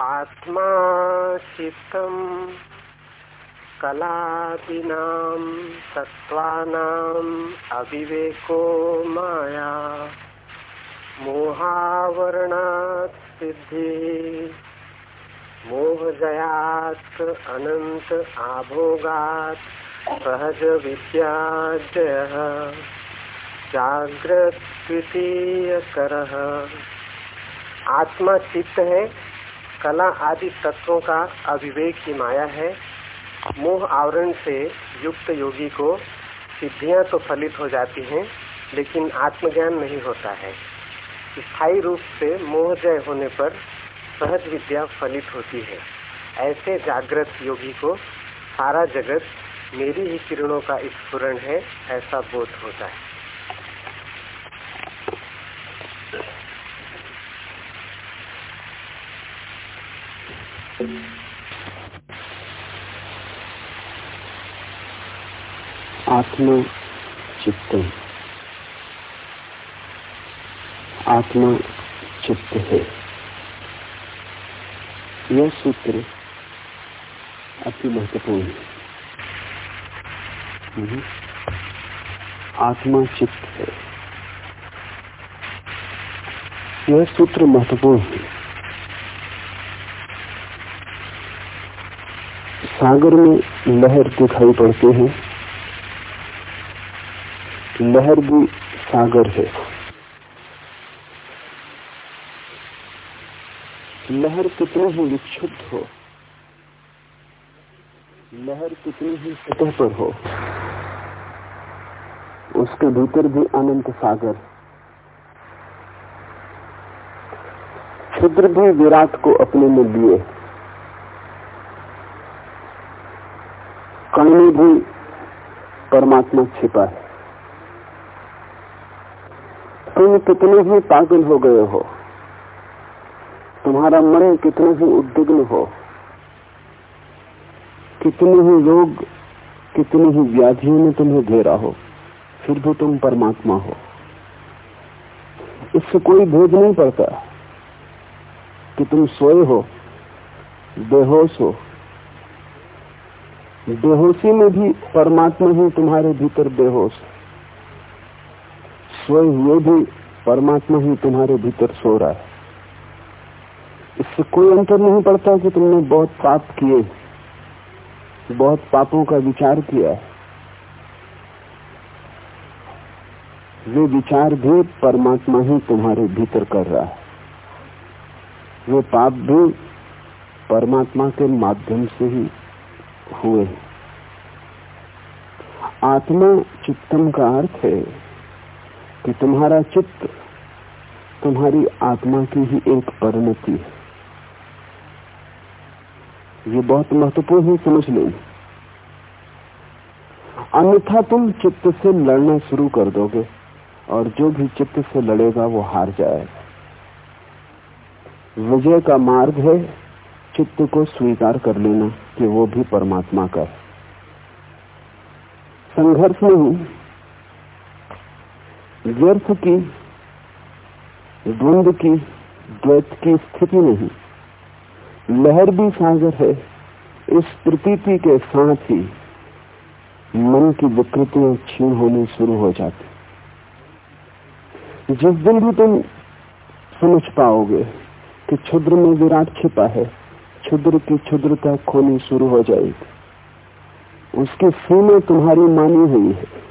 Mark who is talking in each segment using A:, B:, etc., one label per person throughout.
A: आत्मा चित्तम् कलादीनां तत्त्वानाम् अविवेको माया। मोहावरणात् सिद्धि, मोहजयात् अनंत आभोगात् सहज विद्याजयः। जागृत कर आत्मा चित्त है कला आदि तत्वों का अविवेक की माया है। मोह आवरण से युक्त योगी को सिद्धियाँ तो फलित हो जाती हैं, लेकिन आत्मज्ञान नहीं होता है। स्थायी रूप से मोह जय होने पर सहज विद्या फलित होती है। ऐसे जागृत योगी को सारा जगत मेरी ही किरणों का स्फुरण है, ऐसा बोध होता है।
B: आत्मा चित्त आत्मा चित्त है। यह सूत्र अति महत्वपूर्ण है। हम्म। आत्मा चित्त है। यह सूत्र महत्वपूर्ण है। सागर में लहर दिखाई पड़ते हैं। लहर भी सागर है। लहर कितनी ही विक्षुब्ध हो लहर कितनी ही सतह पर हो, उसके भीतर भी अनंत सागर। क्षुद्र भी विराट को अपने में लिए। कण भी परमात्मा छिपा है तुम कितने ही पागल हो गए हो। तुम्हारा मन कितना ही उद्विग्न हो। कितने ही रोग, कितनी ही व्याधियों ने तुम्हें घेरा हो। फिर भी तुम परमात्मा हो। इससे कोई भेद नहीं पड़ता कि तुम सोए हो, बेहोश हो। बेहोशी में भी परमात्मा ही तुम्हारे भीतर बेहोश। सोए हुए भी परमात्मा ही तुम्हारे भीतर सो रहा है। इससे कोई अंतर नहीं पड़ता कि तुमने बहुत पाप किए, बहुत पापों का विचार किया है। वे विचार भी परमात्मा ही तुम्हारे भीतर कर रहा है। वे पाप भी परमात्मा के माध्यम से ही हुए आत्मा चित्तम का अर्थ है कि तुम्हारा चित्त तुम्हारी आत्मा की ही एक परिणति है। ये बहुत महत्वपूर्ण है, समझ लें। अन्यथा तुम चित्त से लड़ना शुरू कर दोगे और जो भी चित्त से लड़ेगा वो हार जाएगा। विजय का मार्ग है चित्त को स्वीकार कर लेना कि वो भी परमात्मा का है। संघर्ष नहीं व्यर्थ की, द्वंद की, द्वैत की स्थिति नहीं। लहर भी सागर है, इस प्रतीति के साथ ही मन की विकृतियाँ छीन होने शुरू हो जाती। जिस दिन भी तुम समझ पाओगे कि क्षुद्र में विराट छिपा है, क्षुद्र की क्षुद्रता खोनी शुरू हो जाएगी। उसकी सीमा तुम्हारी मानी हुई है।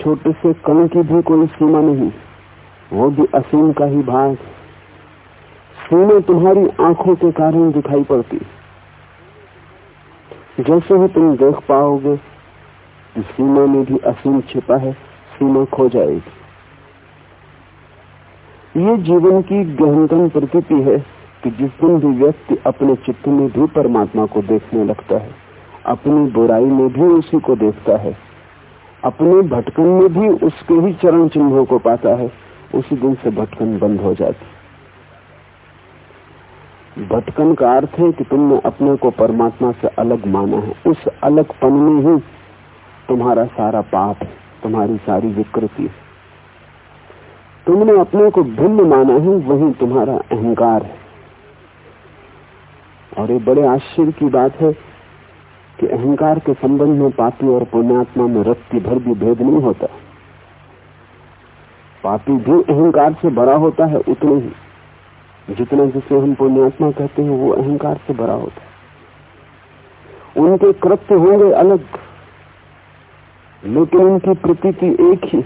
B: छोटे से कण की भी कोई सीमा नहीं। वो भी असीम का ही भाग सीमा तुम्हारी आँखों के कारण दिखाई पड़ती। जैसे ही तुम देख पाओगे, सीमा में भी असीम छिपा है, सीमा खो जाएगी। ये जीवन की गहनतम प्रकृति है कि जिस दिन भी व्यक्ति अपने चित्त में भी परमात्मा को देखने लगता है, अपनी बुराई में भी उसी को देखता है। अपने भटकन में भी उसके ही चरण चिन्हों को पाता है, उसी दिन से भटकन बंद हो जाती। भटकन का अर्थ है कि तुमने अपने को परमात्मा से अलग माना है। उस अलगपन में ही तुम्हारा सारा पाप है, तुम्हारी सारी विकृति है। तुमने अपने को भिन्न माना है, वही तुम्हारा अहंकार है। और ये बड़े आश्चर्य की बात है कि अहंकार के संबंध में पापी और पुण्यात्मा में रत्ती भर भी भेद नहीं होता। पापी भी अहंकार से भरा होता है, उतने ही। जितना जिसे हम पुण्यात्मा कहते हैं, वो अहंकार से भरा होता है। उनके कृत्य होंगे अलग, लेकिन उनकी प्रतीति एक ही।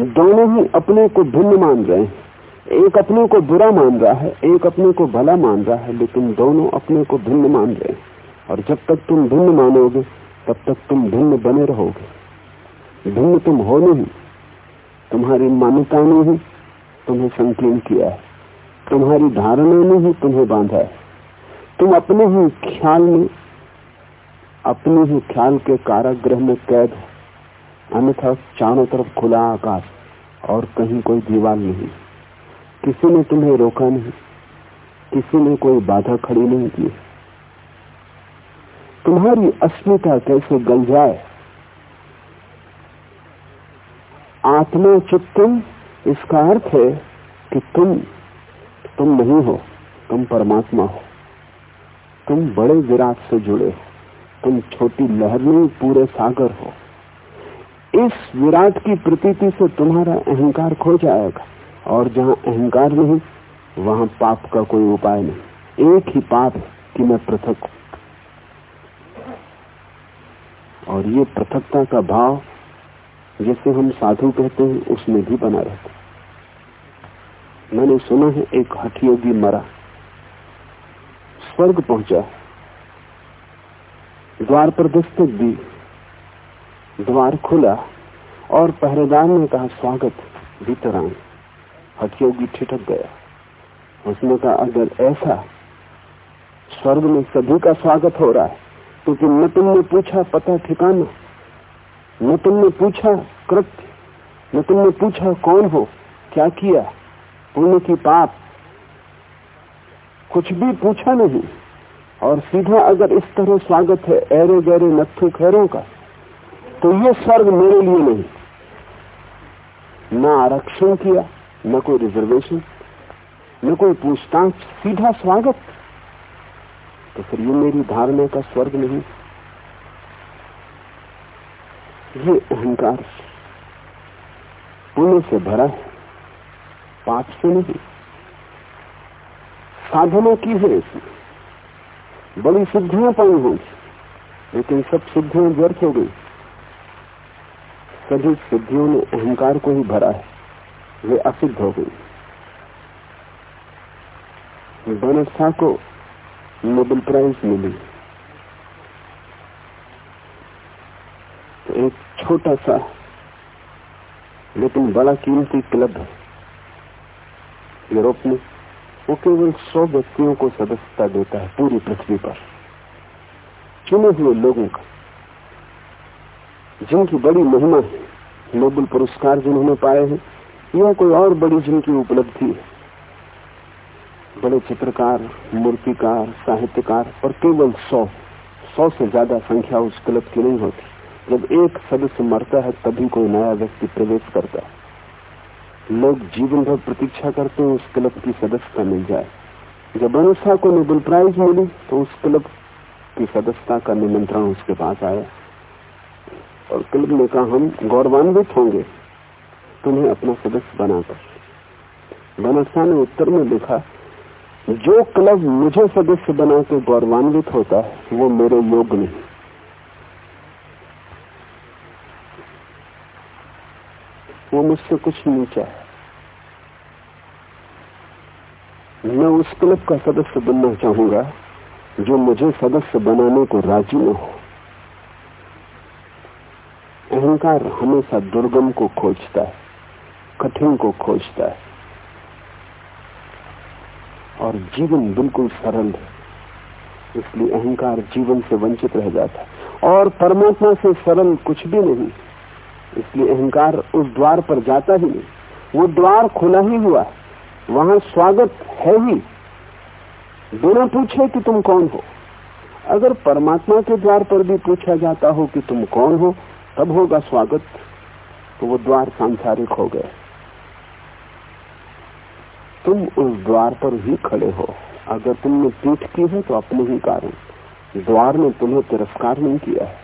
B: दोनों ही अपने को भिन्न मान रहे हैं। एक अपने को बुरा मान रहा है, एक अपने को भला मान रहा है, लेकिन दोनों अपने को भिन्न मान रहे हैं। और जब तक तुम भिन्न मानोगे, तब तक तुम भिन्न बने रहोगे। भिन्न तुम हो नहीं। तुम्हारी मान्यता ने ही तुम्हें संकीर्ण किया है। तुम्हारी धारणा ने ही तुम्हें बांधा है। तुम अपने ही ख्याल में, अपने ही ख्याल के कारागृह में कैद हो। अन्यथा चारों तरफ़ खुला आकाश और कहीं कोई दीवार नहीं। किसी ने तुम्हें रोका नहीं। किसी ने कोई बाधा खड़ी नहीं की। तुम्हारी अस्मिता कैसे गल जाए? आत्मा चित्तम इसका अर्थ है कि तुम तुम नहीं हो, तुम परमात्मा हो। तुम बड़े विराट से जुड़े हो। तुम छोटी लहर नहीं पूरे सागर हो। इस विराट की प्रतीति से तुम्हारा अहंकार खो जाएगा। और जहाँ अहंकार नहीं, वहाँ पाप का कोई उपाय नहीं। एक ही पाप कि मैं पृथक और ये पृथकता का भाव, जैसे हम साधु कहते हैं, उसमें भी बना रहता मैंने सुना है, एक हठयोगी मरा। स्वर्ग पहुँचा द्वार पर दस्तक दी। द्वार खुला। और पहरेदार ने कहा, स्वागत भीतर आए हटयोगी ठिठक गया। उसने कहा, अगर ऐसा स्वर्ग में सभी का स्वागत हो रहा है क्योंकि न तुमने पूछा पता ठिकाना, न तुमने पूछा कृत्य, न तुमने पूछा कौन हो, क्या किया, पुण्य की पाप, कुछ भी पूछा नहीं। और सीधा अगर इस तरह स्वागत है एरे गहरे नत्थु खैरों का तो ये स्वर्ग मेरे लिए नहीं। न आरक्षण किया न कोई रिजर्वेशन न कोई पूछताछ सीधा स्वागत तो फिर ये मेरी धारणा का स्वर्ग नहीं ये अहंकार पुण्य से भरा है पाप से नहीं साधना की है इसमें बड़ी सिद्धियाँ पाई होंगी लेकिन सब सिद्धियाँ व्यर्थ हो गई सभी सिद्धियों ने अहंकार को ही भरा है वे असिद्ध हो गई। बनस्था को नोबेल प्राइज मिली। तो एक छोटा सा, लेकिन बड़ा कीमती क्लब है। यूरोप में वो केवल सौ व्यक्तियों को सदस्यता देता है पूरी पृथ्वी पर। चुने हुए लोगों का, जिनकी बड़ी महिमा है नोबल पुरस्कार जिन्होंने पाए हैं या कोई और बड़ी जिनकी उपलब्धि है। बड़े चित्रकार, मूर्तिकार, साहित्यकार और केवल सौ सौ से ज़्यादा संख्या उस क्लब की नहीं होती। जब एक सदस्य मरता है, तभी कोई नया व्यक्ति प्रवेश करता है। लोग जीवन भर प्रतीक्षा करते हैं, उस क्लब की सदस्यता मिल जाए। जब अनुषा को नोबेल प्राइज मिली तो उस क्लब की सदस्यता का निमंत्रण उसके पास आया। और क्लब ने कहा, हम गौरवान्वित होंगे। तुम्हें अपना सदस्य बनाकर। बनसा ने उत्तर में लिखा, जो क्लब मुझे सदस्य बना के गौरवान्वित होता है, वो मेरे योग नहीं। वो मुझसे कुछ नीचा है मैं उस क्लब का सदस्य बनना चाहूँगा, जो मुझे सदस्य बनाने को राज़ी न हो। अहंकार हमेशा दुर्गम को खोजता है। कठिन को खोजता है। और जीवन बिल्कुल सरल है। इसलिए अहंकार जीवन से वंचित रह जाता है। और परमात्मा से सरल कुछ भी नहीं। इसलिए अहंकार उस द्वार पर जाता ही नहीं। वो द्वार खुला ही हुआ वहाँ स्वागत है ही। बिना पूछे कि तुम कौन हो। अगर परमात्मा के द्वार पर भी पूछा जाता हो कि तुम कौन हो, तब होगा स्वागत। तो वो द्वार सांसारिक हो गए तुम उस द्वार पर ही खड़े हो। अगर तुमने पीठ की है तो अपने ही कारण। द्वार ने तुम्हें तिरस्कार नहीं किया है।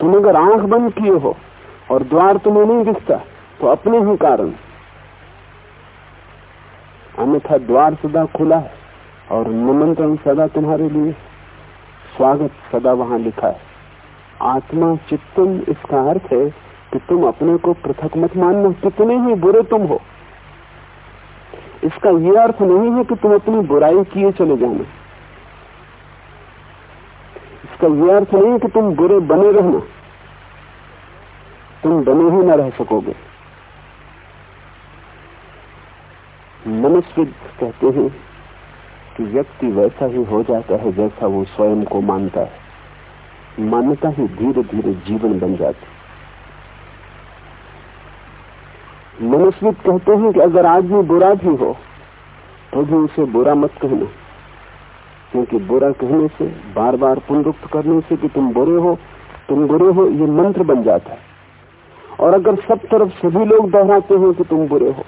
B: तुम अगर आँख बंद किए हो और द्वार तुम्हें नहीं दिखता तो अपने ही कारण। अन्यथा द्वार सदा खुला है और निमंत्रण सदा तुम्हारे लिए स्वागत सदा वहाँ लिखा है। आत्मा चित्तम, इसका अर्थ है कि तुम अपने को पृथक मत मानना। कितने ही बुरे तुम हो इसका यह अर्थ नहीं है कि तुम अपनी बुराई किए चले जाना। इसका यह अर्थ नहीं है कि तुम बुरे बने रहना। तुम बने ही न रह सकोगे। मनुष्य कहते हैं कि व्यक्ति वैसा ही हो जाता है जैसा वो स्वयं को मानता है। मान्यता ही धीरे धीरे जीवन बन जाती मनुष्य कहते हैं कि अगर आदमी बुरा भी हो तो भी उसे बुरा मत कहना। क्योंकि बुरा कहने से बार बार पुनरुक्त करने से कि तुम बुरे हो, तुम बुरे हो, ये मंत्र बन जाता है। और अगर सब तरफ़ सभी लोग दोहराते हो कि तुम बुरे हो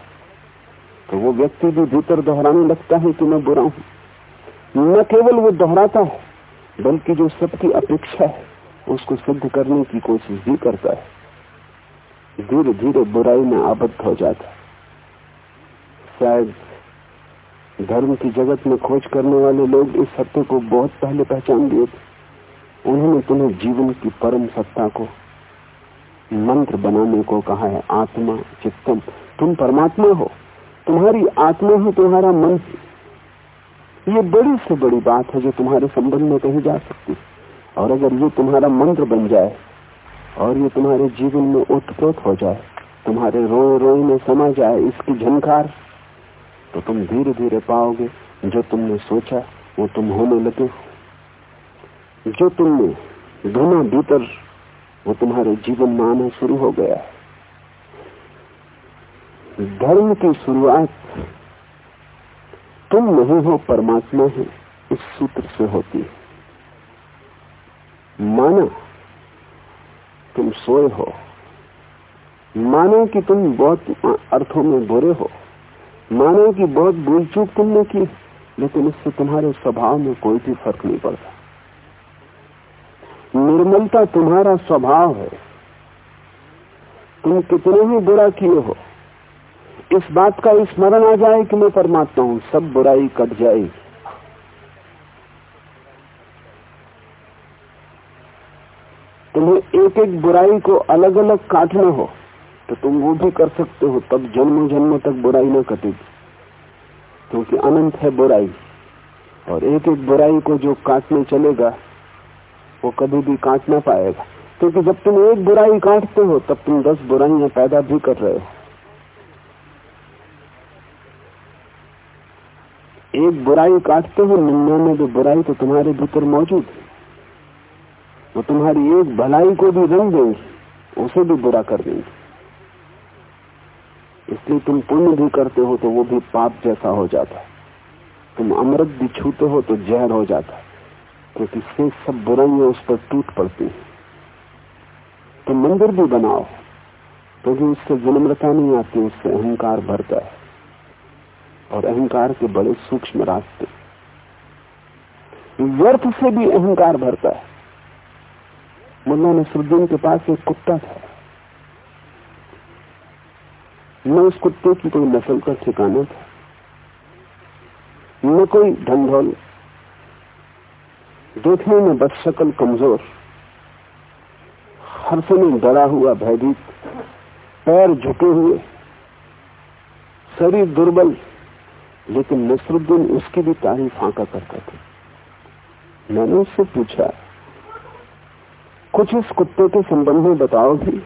B: तो वो व्यक्ति भी भीतर दोहराने लगता है कि मैं बुरा हूँ। न केवल वो दोहराता है, बल्कि जो सबकी अपेक्षा है, उसको सिद्ध करने की कोशिश भी करता है। धीरे धीरे बुराई में आबद्ध हो जाता शायद धर्म की जगत में खोज करने वाले लोग इस सत्य को बहुत पहले पहचान लिए थे उन्होंने तुम्हें जीवन की परम सत्ता को मंत्र बनाने को कहा है, आत्मा, चित्तम। तुम परमात्मा हो। तुम्हारी आत्मा ही तुम्हारा मन ये बड़ी से बड़ी बात है जो तुम्हारे संबंध में कही जा सकती। और अगर ये तुम्हारा मंत्र बन जाए और ये तुम्हारे जीवन में उत्प्रोत हो जाए। तुम्हारे रोए रोए में समा जाए इसकी झनकार। तो तुम धीरे धीरे पाओगे, जो तुमने सोचा, वो तुम होने लगे जो तुमने दोनों भीतर, वो तुम्हारे जीवन में आना शुरू हो गया है। धर्म की शुरुआत, तुम नहीं हो, परमात्मा है इस सूत्र से होती है। माना तुम सोए हो। मानो कि तुम बहुत अर्थों में बुरे हो। मानो कि बहुत भूल चूक तुमने की, लेकिन इससे तुम्हारे स्वभाव में कोई भी फ़र्क नहीं पड़ता। निर्मलता तुम्हारा स्वभाव है। तुम कितने ही बुरा किए हो। इस बात का स्मरण आ जाए कि मैं परमात्मा हूँ, सब बुराई कट जाएगी। तुम्हें एक एक बुराई को अलग अलग काटना हो तो तुम वो भी कर सकते हो, तब जन्मों जन्मों तक बुराई न कटेगी। क्योंकि अनंत है बुराई, और एक एक बुराई को जो काटने चलेगा, वो कभी भी काट ना पाएगा। क्योंकि जब तुम एक बुराई काटते हो, तब तुम दस बुराइयाँ पैदा भी कर रहे हो। एक बुराई काटते हो निन्यानवे बुराई तो तुम्हारे भीतर मौजूद है। वो तुम्हारी एक भलाई को भी रंग देंगे उसे भी बुरा कर देंगे इसलिए तुम पुण्य भी करते हो तो वो भी पाप जैसा हो जाता है। तुम अमृत भी छूते हो तो जहर हो जाता है। क्योंकि से सब बुराइयाँ उस पर टूट पड़ती है। तो मंदिर भी बनाओ क्योंकि तो उससे विनम्रता नहीं आती, उससे अहंकार भरता है। और अहंकार के बड़े सूक्ष्म रास्ते। व्यर्थ से भी अहंकार भरता है। मुन्ना नसरुद्दीन के पास एक कुत्ता था। न उस कुत्ते की कोई नस्ल का ठिकाना था, न कोई ढंढोल देखने में बस शक्ल कमज़ोर हर समय डरा हुआ भयभीत, पैर झुके हुए, शरीर दुर्बल, लेकिन नसरुद्दीन उसकी भी तारीफ़ आंका करता था। मैंने उससे पूछा कुछ इस कुत्ते के संबंध में बताओगी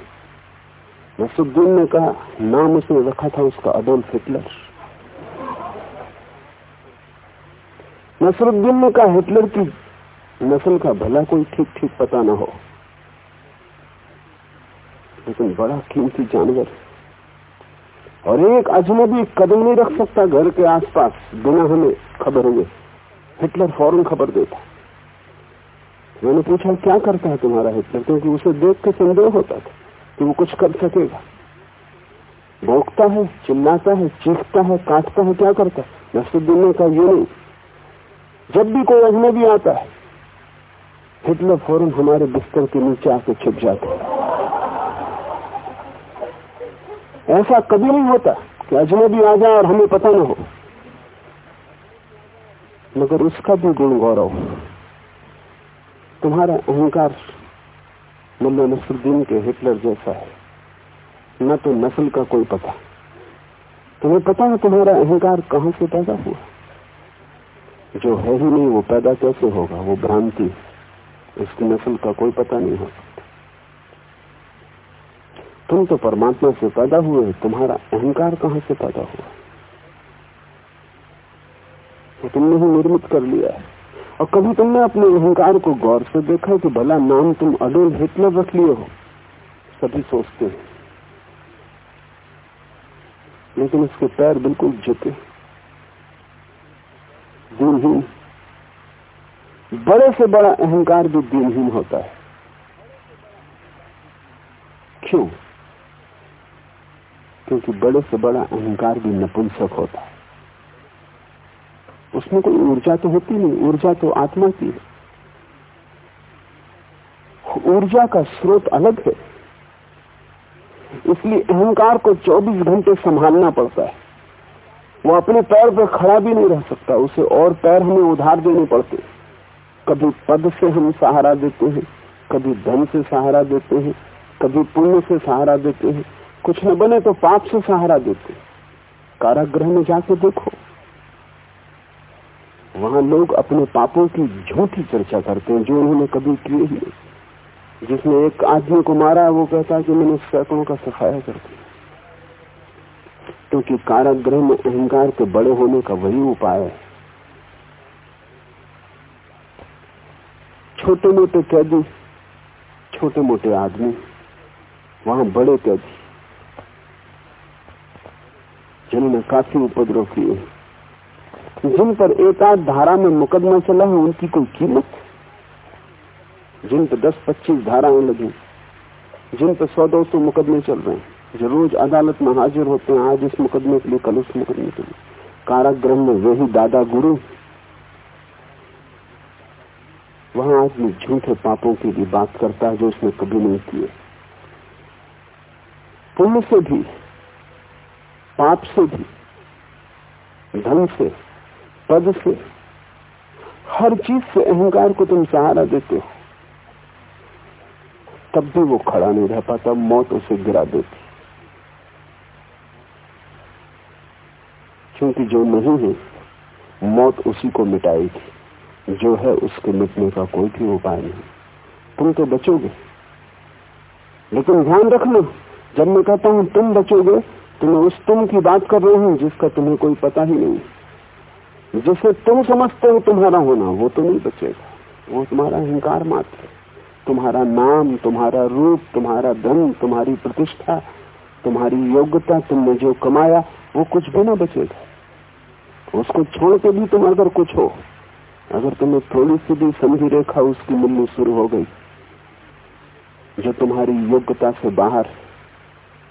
B: नसरुद्दीन ने कहा, नाम उसने रखा था उसका, अडोल्फ हिटलर। नसरुद्दीन ने कहा, हिटलर की नस्ल का भला कोई ठीक ठीक पता ना हो। लेकिन बड़ा कीमती जानवर। और एक अजनबी कदम नहीं रख सकता घर के आसपास, बिना हमें खबर हुए हिटलर फ़ौरन खबर देता। मैंने पूछा क्या करता है तुम्हारा हिटलर क्योंकि उसे देख के संदेह होता था कि वो कुछ कर सकेगा। भोगता है, चिल्लाता है, चीखता है, काटता है, क्या करता है? नसरुद्दीन का ये नहीं। जब भी कोई अजनबी आता है हिटलर फ़ौरन हमारे बिस्तर के नीचे आके छिप जाते ऐसा कभी नहीं होता कि अजनबी आ जाए और हमें पता न हो। मगर उसका भी गुण गौरव तुम्हारा अहंकार मुल्ला नसरुद्दीन के हिटलर जैसा है। न तो नस्ल का कोई पता। तुम्हें पता है तुम्हारा अहंकार कहाँ से पैदा हुआ? जो है ही नहीं, वो पैदा कैसे होगा? वो भ्रांति उसकी नस्ल का कोई पता नहीं हो सकता। तुम तो परमात्मा से पैदा हुए तुम्हारा अहंकार कहाँ से पैदा हुआ? तुमने ही निर्मित कर लिया है। और कभी तुमने अपने अहंकार को गौर से देखा कि भला नाम तुम अडोल हिटलर रख लिए हो? सभी सोचते हैं। लेकिन उसके पैर बिल्कुल झुके दिनहीन। बड़े से बड़ा अहंकार भी दिनहीन होता है। क्यों? क्योंकि बड़े से बड़ा अहंकार भी नपुंसक होता है। उसमें कोई ऊर्जा तो होती नहीं, ऊर्जा तो आत्मा की है। ऊर्जा का स्रोत अलग है। इसलिए अहंकार को 24 घंटे संभालना पड़ता है। वो अपने पैर पर खड़ा भी नहीं रह सकता, उसे और पैर हमें उधार देने पड़ते कभी पद से हम सहारा देते हैं, कभी धन से सहारा देते हैं, कभी पुण्य से सहारा देते हैं। कुछ न बने तो पाप से सहारा देते कारागृह में जाके देखो। वहाँ लोग अपने पापों की झूठी चर्चा करते हैं, जो उन्होंने कभी किए ही नहीं। जिसने एक आदमी को मारा, वो कहता है कि मैंने सैकड़ों का सफाया कर दिया। क्योंकि काराग्रह में अहंकार के बड़े होने का वही उपाय है। छोटे मोटे कैदी छोटे मोटे आदमी, वहाँ बड़े कैदी। जिन्होंने काफ़ी उपद्रव किए जिन पर एक आध धारा में मुकदमा चला है, उनकी कोई कीमत? जिन पर दस पच्चीस धाराएँ लगी, जिन पर सौ दो सौ मुकदमे चल रहे हैं, जो रोज अदालत में हाजिर होते हैं, आज इस मुकदमे के लिए कल उस मुकदमे के लिए। कारागृह में वही दादा गुरु। वहाँ आदमी झूठे पापों की भी बात करता है, जो उसने कभी नहीं किए। पुण्य से भी, पाप से भी, धन से पद से हर चीज़ से अहंकार को तुम सहारा देते हो। तब भी वो खड़ा नहीं रह पाता, मौत उसे गिरा देती। क्योंकि जो नहीं है, मौत उसी को मिटाएगी। जो है, उसके मिटने का कोई भी उपाय नहीं। तुम तो बचोगे। लेकिन ध्यान रखना, जब मैं कहता हूँ तुम बचोगे तो मैं उस तुम की बात कर रही हूँ, जिसका तुम्हें कोई पता ही नहीं। जिसे तुम समझते हो तुम्हारा होना, वो तो नहीं बचेगा। वो तुम्हारा अहंकार मात्र तुम्हारा नाम, तुम्हारा रूप, तुम्हारा धन, तुम्हारी प्रतिष्ठा, तुम्हारी योग्यता, तुमने जो कमाया, वो कुछ भी ना बचेगा। उसको छोड़ के भी तुम अगर कुछ हो, अगर तुम्हें थोड़ी सी भी संधि रेखा उसकी मिलनी शुरू हो गई, जो तुम्हारी योग्यता से बाहर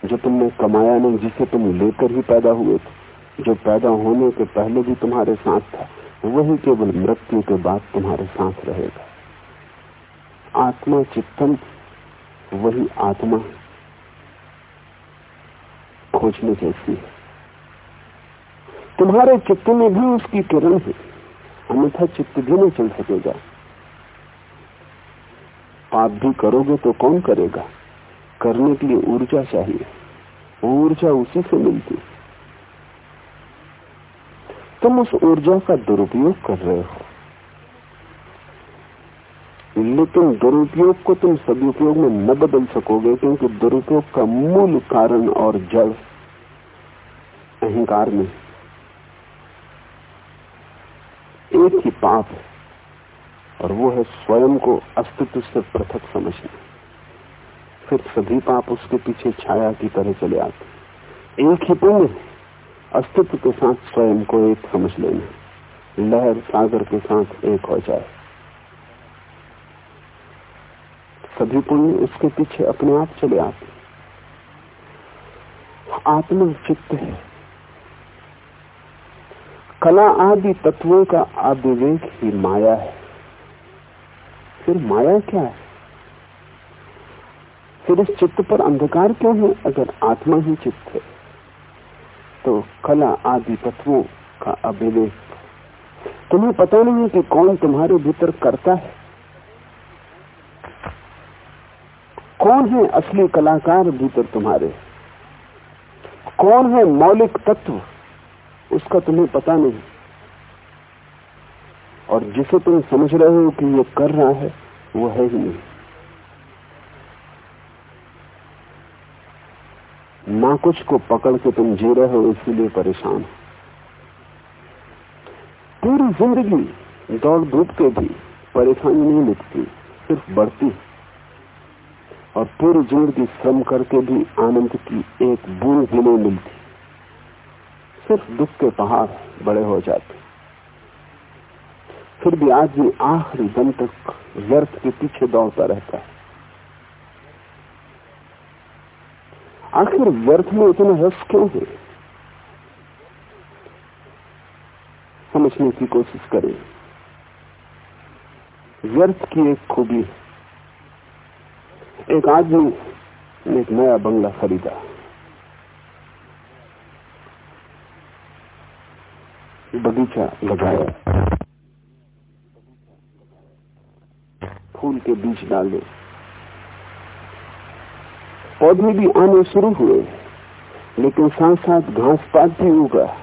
B: जो तुमने कमाया नहीं, जिसे तुम लेकर ही पैदा हुए थे जो पैदा होने के पहले भी तुम्हारे साथ था, वही केवल मृत्यु के बाद तुम्हारे साथ रहेगा। आत्मा चित्तन, वही आत्मा खोजने जैसी है। तुम्हारे चित्त में भी उसकी किरण है, अन्यथा चित्त भी नहीं चल सकेगा। पाप भी करोगे तो कौन करेगा? करने के लिए ऊर्जा चाहिए। ऊर्जा उसी से मिलती तुम उस ऊर्जा का दुरुपयोग कर रहे हो। लेकिन दुरुपयोग को तुम सदुपयोग में न बदल सकोगे क्योंकि दुरुपयोग का मूल कारण और जड़ अहंकार में एक ही पाप है और वो है स्वयं को अस्तित्व से पृथक समझना। फिर सभी पाप उसके पीछे छाया की तरह चले आते एक ही पुण्य अस्तित्व के साथ स्वयं को एक समझ लेना। लहर सागर के साथ एक हो जाए। सभी पुण्य उसके पीछे अपने आप चले आते आत्मा चित्त है। कला आदि तत्वों का अविवेक ही माया है। फिर माया क्या है? फिर इस चित्त पर अंधकार क्यों है? अगर आत्मा ही चित्त है। तो कला आदि तत्वों का अविवेक तुम्हें पता नहीं है कि कौन तुम्हारे भीतर करता है? कौन है असली कलाकार भीतर तुम्हारे? कौन है मौलिक तत्व? उसका तुम्हें पता नहीं। और जिसे तुम समझ रहे हो कि ये कर रहा है, वो है ही नहीं। ना कुछ को पकड़ के तुम जी रहे हो, इसीलिए परेशान पूरी ज़िंदगी दौड़ धूप के भी परेशानी नहीं मिटती, सिर्फ़ बढ़ती और पूरी ज़िंदगी श्रम करके भी आनंद की एक बूंद भी नहीं मिलती। सिर्फ़ दुख के पहाड़ बड़े हो जाते। फिर भी आदमी आखिरी दम तक व्यर्थ के पीछे दौड़ता रहता है। आखिर व्यर्थ में इतना रस क्यों है? समझने की कोशिश करें। व्यर्थ की एक खूबी एक आदमी ने एक नया बंगला खरीदा। बगीचा लगाया। फूल के बीज डाले। पौधे भी आने शुरू हुए, लेकिन साथ साथ घास पात भी उगा।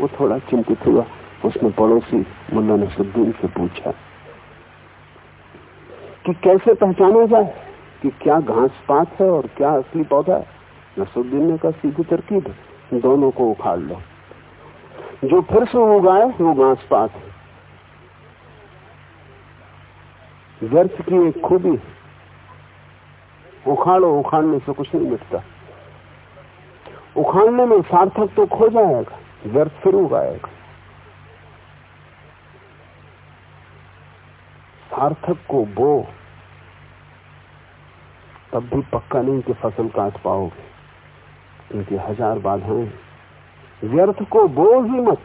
B: वो थोड़ा चिंतित हुआ। उसने पड़ोसी मुल्ला नसुद्दीन से पूछा कि कैसे पहचाना जाए कि क्या घास पात है और क्या असली पौधा है? नसुद्दीन ने कहा, सीधी तरकीब दोनों को उखाड़ लो। जो फिर से उगाए, वो घास पात है। व्यर्थ की एक खूबी उखाड़ो, उखाड़ने से कुछ नहीं मिटता। उखाड़ने में सार्थक तो खो जाएगा, व्यर्थ फिर उगाएगा सार्थक को बो, तब भी पक्का नहीं कि फ़सल काट पाओगे। क्योंकि हज़ार बाधाएँ व्यर्थ को बो ही मत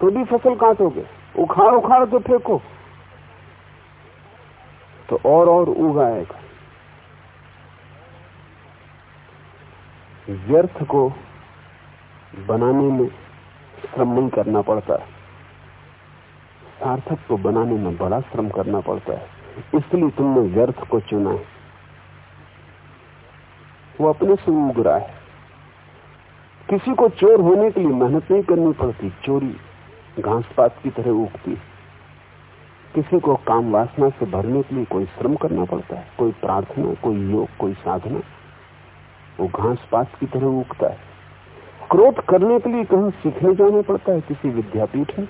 B: तो भी फ़सल काटोगे। उखाड़ उखाड़ के फेंको तो और और उगाएगा व्यर्थ को बनाने में श्रम नहीं करना पड़ता। सार्थक को बनाने में बड़ा श्रम करना पड़ता है। इसलिए तुमने व्यर्थ को चुना है। वो अपने से उग रहा है। किसी को चोर होने के लिए मेहनत नहीं करनी पड़ती। चोरी घास पात की तरह उगती किसी को काम वासना से भरने के लिए कोई श्रम करना पड़ता है। कोई प्रार्थना, कोई योग, कोई साधना। वो घास पात की तरह उगता है। क्रोध करने के लिए कहीं सीखने जाना पड़ता है, किसी विद्यापीठ में।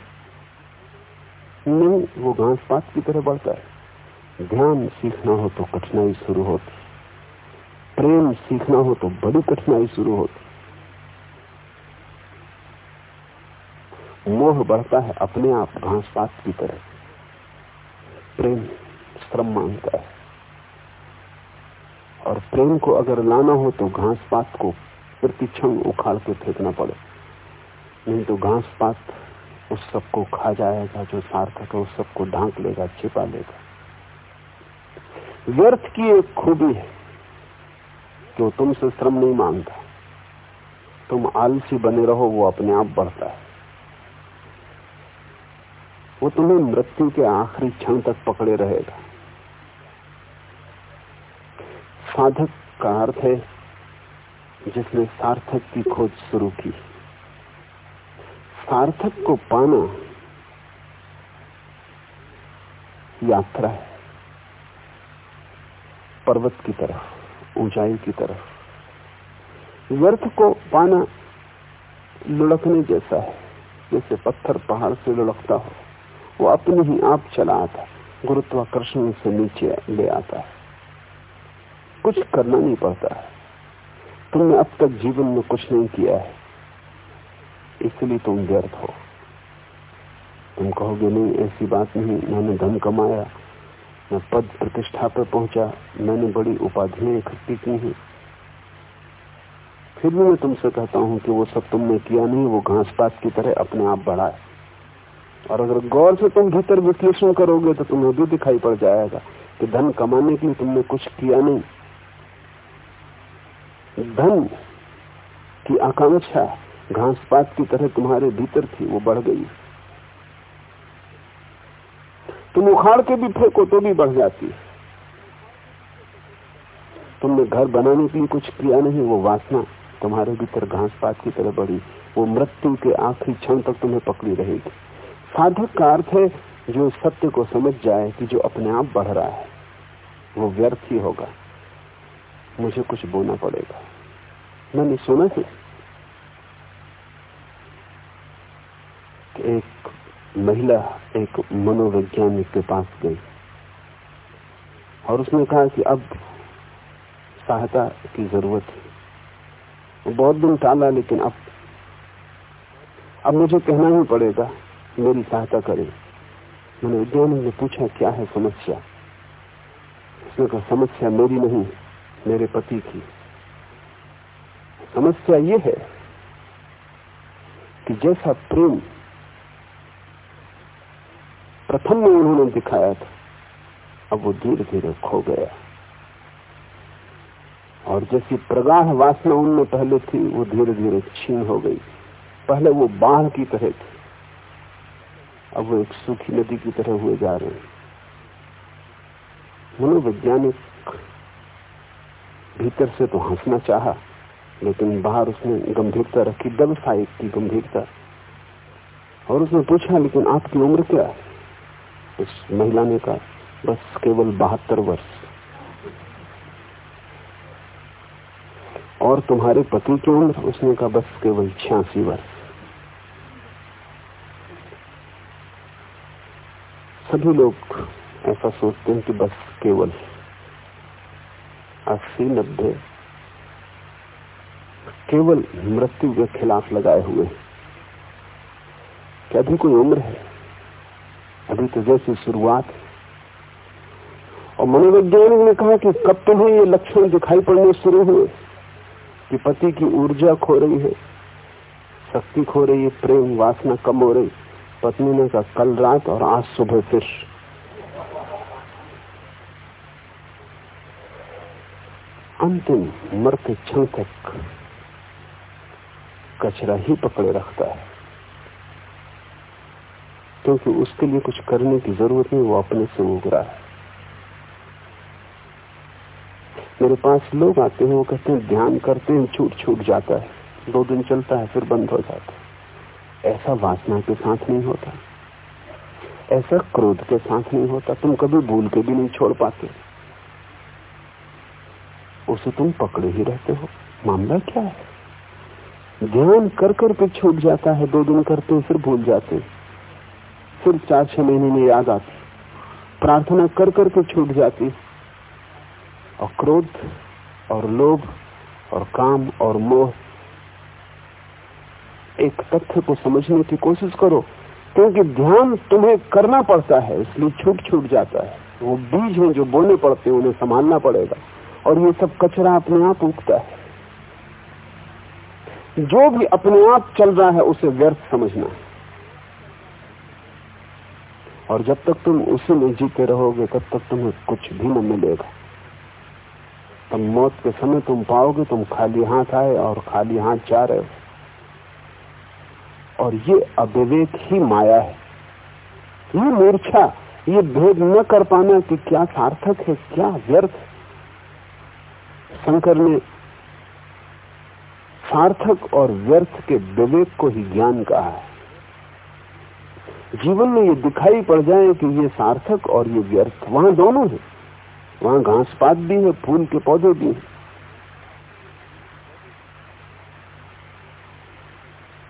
B: नहीं, वो घास पात की तरह बढ़ता है। ध्यान सीखना हो तो कठिनाई शुरू होती प्रेम सीखना हो तो बड़ी कठिनाई शुरू होती मोह बढ़ता है अपने आप घास पात की तरह। प्रेम श्रम माँगता है। और प्रेम को अगर लाना हो तो घास पात को प्रति प्रतिक्षण उखाड़ के फेंकना पड़े। नहीं तो घास पात उस सबको खा जाएगा, जो सार्थक है, उस सबको ढांक लेगा, छिपा लेगा। व्यर्थ की एक खूबी है वो तुमसे श्रम नहीं माँगता। तुम आलसी बने रहो, वो अपने आप बढ़ता है। वो तुम्हें मृत्यु के आखिरी क्षण तक पकड़े रहेगा। साधक का अर्थ है जिसने सार्थक की खोज शुरू की। सार्थक को पाना यात्रा है। पर्वत की तरफ़, ऊंचाई की तरफ़। व्यर्थ को पाना लुढ़कने जैसा है, जैसे पत्थर पहाड़ से लुढ़कता हो। वो अपने ही आप चला आता है, गुरुत्वाकर्षण से नीचे ले आता है। कुछ करना नहीं पड़ता। तुमने अब तक जीवन में कुछ नहीं किया है। इसलिए तुम व्यर्थ हो। तुम कहोगे, नहीं, ऐसी बात नहीं। मैंने धन कमाया, मैं पद प्रतिष्ठा पर पहुँचा, मैंने बड़ी उपाधियाँ इकट्ठी की हैं। फिर भी मैं तुमसे कहता हूँ कि वो सब तुमने किया नहीं, वो घास पात की तरह अपने आप बढ़ा है। और अगर गौर से तुम भीतर विश्लेषण करोगे तो तुम्हें भी दिखाई पड़ जाएगा कि धन कमाने के लिए तुमने कुछ किया नहीं। धन की आकांक्षा घास पात की तरह तुम्हारे भीतर थी, वो बढ़ गई। तुम उखाड़ के भी फेंको तो भी बढ़ जाती। है तुमने घर बनाने के लिए कुछ किया नहीं, वो वासना तुम्हारे भीतर घास पात की तरह बढ़ी। वो मृत्यु के आखिरी क्षण तक तुम्हें पकड़ी रहेगी। साधक का अर्थ है, जो सत्य को समझ जाए कि जो अपने आप बढ़ रहा है, वो व्यर्थ ही होगा। मुझे कुछ बोना पड़ेगा। मैंने सुना है कि एक महिला एक मनोवैज्ञानिक के पास गई और उसने कहा कि अब सहायता की ज़रूरत है। बहुत दिन टाला, लेकिन अब अब मुझे कहना ही पड़ेगा, मेरी सहायता करे। मैंने वैज्ञानिक ने पूछा, क्या है समस्या? उसने कहा, समस्या मेरी नहीं मेरे पति की। समस्या ये है कि जैसा प्रेम प्रथम में उन्होंने दिखाया था, अब वो धीरे धीरे खो गया। और जैसी प्रगाढ़ वासना उनमें पहले थी, वो धीरे धीरे छीन हो गई। पहले वो बाढ़ की तरह थी, अब वो एक सूखी नदी की तरह हुए जा रहे हैं। मनोवैज्ञानिक भीतर से तो हंसना चाहा, लेकिन बाहर उसने गंभीरता रखी दल व्यवसायिक की गंभीरता। और उसने पूछा, लेकिन आपकी उम्र क्या है? उस महिला ने कहा, बस केवल बहत्तर वर्ष। और तुम्हारे पति की उम्र? उसने कहा, बस केवल छियासी वर्ष। सभी लोग ऐसा सोचते हैं कि बस केवल अस्सी नब्बे केवल मृत्यु के खिलाफ लगाए हुए क्या अभी कोई उम्र है? अभी तो जैसी शुरुआत है। और मनोवैज्ञानिक ने कहा कि कब तुम्हें ये लक्षण दिखाई पड़ने शुरू हुए? कि पति की ऊर्जा खो रही है, शक्ति खो रही है, प्रेम वासना कम हो रही। पत्नी ने कहा, कल रात और आज सुबह फिर। अंतिम मरते क्षण तक कचरा ही पकड़े रखता है। क्योंकि उसके लिए कुछ करने की ज़रूरत नहीं, वो अपने से उग रहा है। मेरे पास लोग आते हैं, वो कहते हैं, ध्यान करते हैं, छूट छूट जाता है। दो दिन चलता है, फिर बंद हो जाता है। ऐसा वासना के साथ नहीं होता। ऐसा क्रोध के साथ नहीं होता। तुम कभी भूल के भी नहीं छोड़ पाते। उसे तुम पकड़े ही रहते हो। मामला क्या है? ध्यान कर कर के छूट जाता है, दो दिन करते फिर भूल जाते फिर चार छह महीने में याद आती प्रार्थना कर कर के छूट जाती और क्रोध और लोभ और काम और मोह, एक तथ्य को समझने की कोशिश करो, क्योंकि ध्यान तुम्हें करना पड़ता है, इसलिए छूट छूट जाता है। वो बीज हैं जो बोने पड़ते हैं, उन्हें संभालना पड़ेगा। और ये सब कचरा अपने आप उगता है। जो भी अपने आप चल रहा है, उसे व्यर्थ समझना है। और जब तक तुम उसी में जीते रहोगे, तब तक तुम्हें कुछ भी न मिलेगा। तब मौत के समय तुम पाओगे, तुम खाली हाथ आए और खाली हाथ जा रहे हो। और ये अविवेक ही माया है। ये मूर्छा, ये भेद न कर पाना कि क्या सार्थक है, क्या व्यर्थ। शंकर ने सार्थक और व्यर्थ के विवेक को ही ज्ञान कहा है। जीवन में ये दिखाई पड़ जाए कि ये सार्थक और ये व्यर्थ वहाँ दोनों है। वहाँ घास पात भी है, फूल के पौधे भी हैं।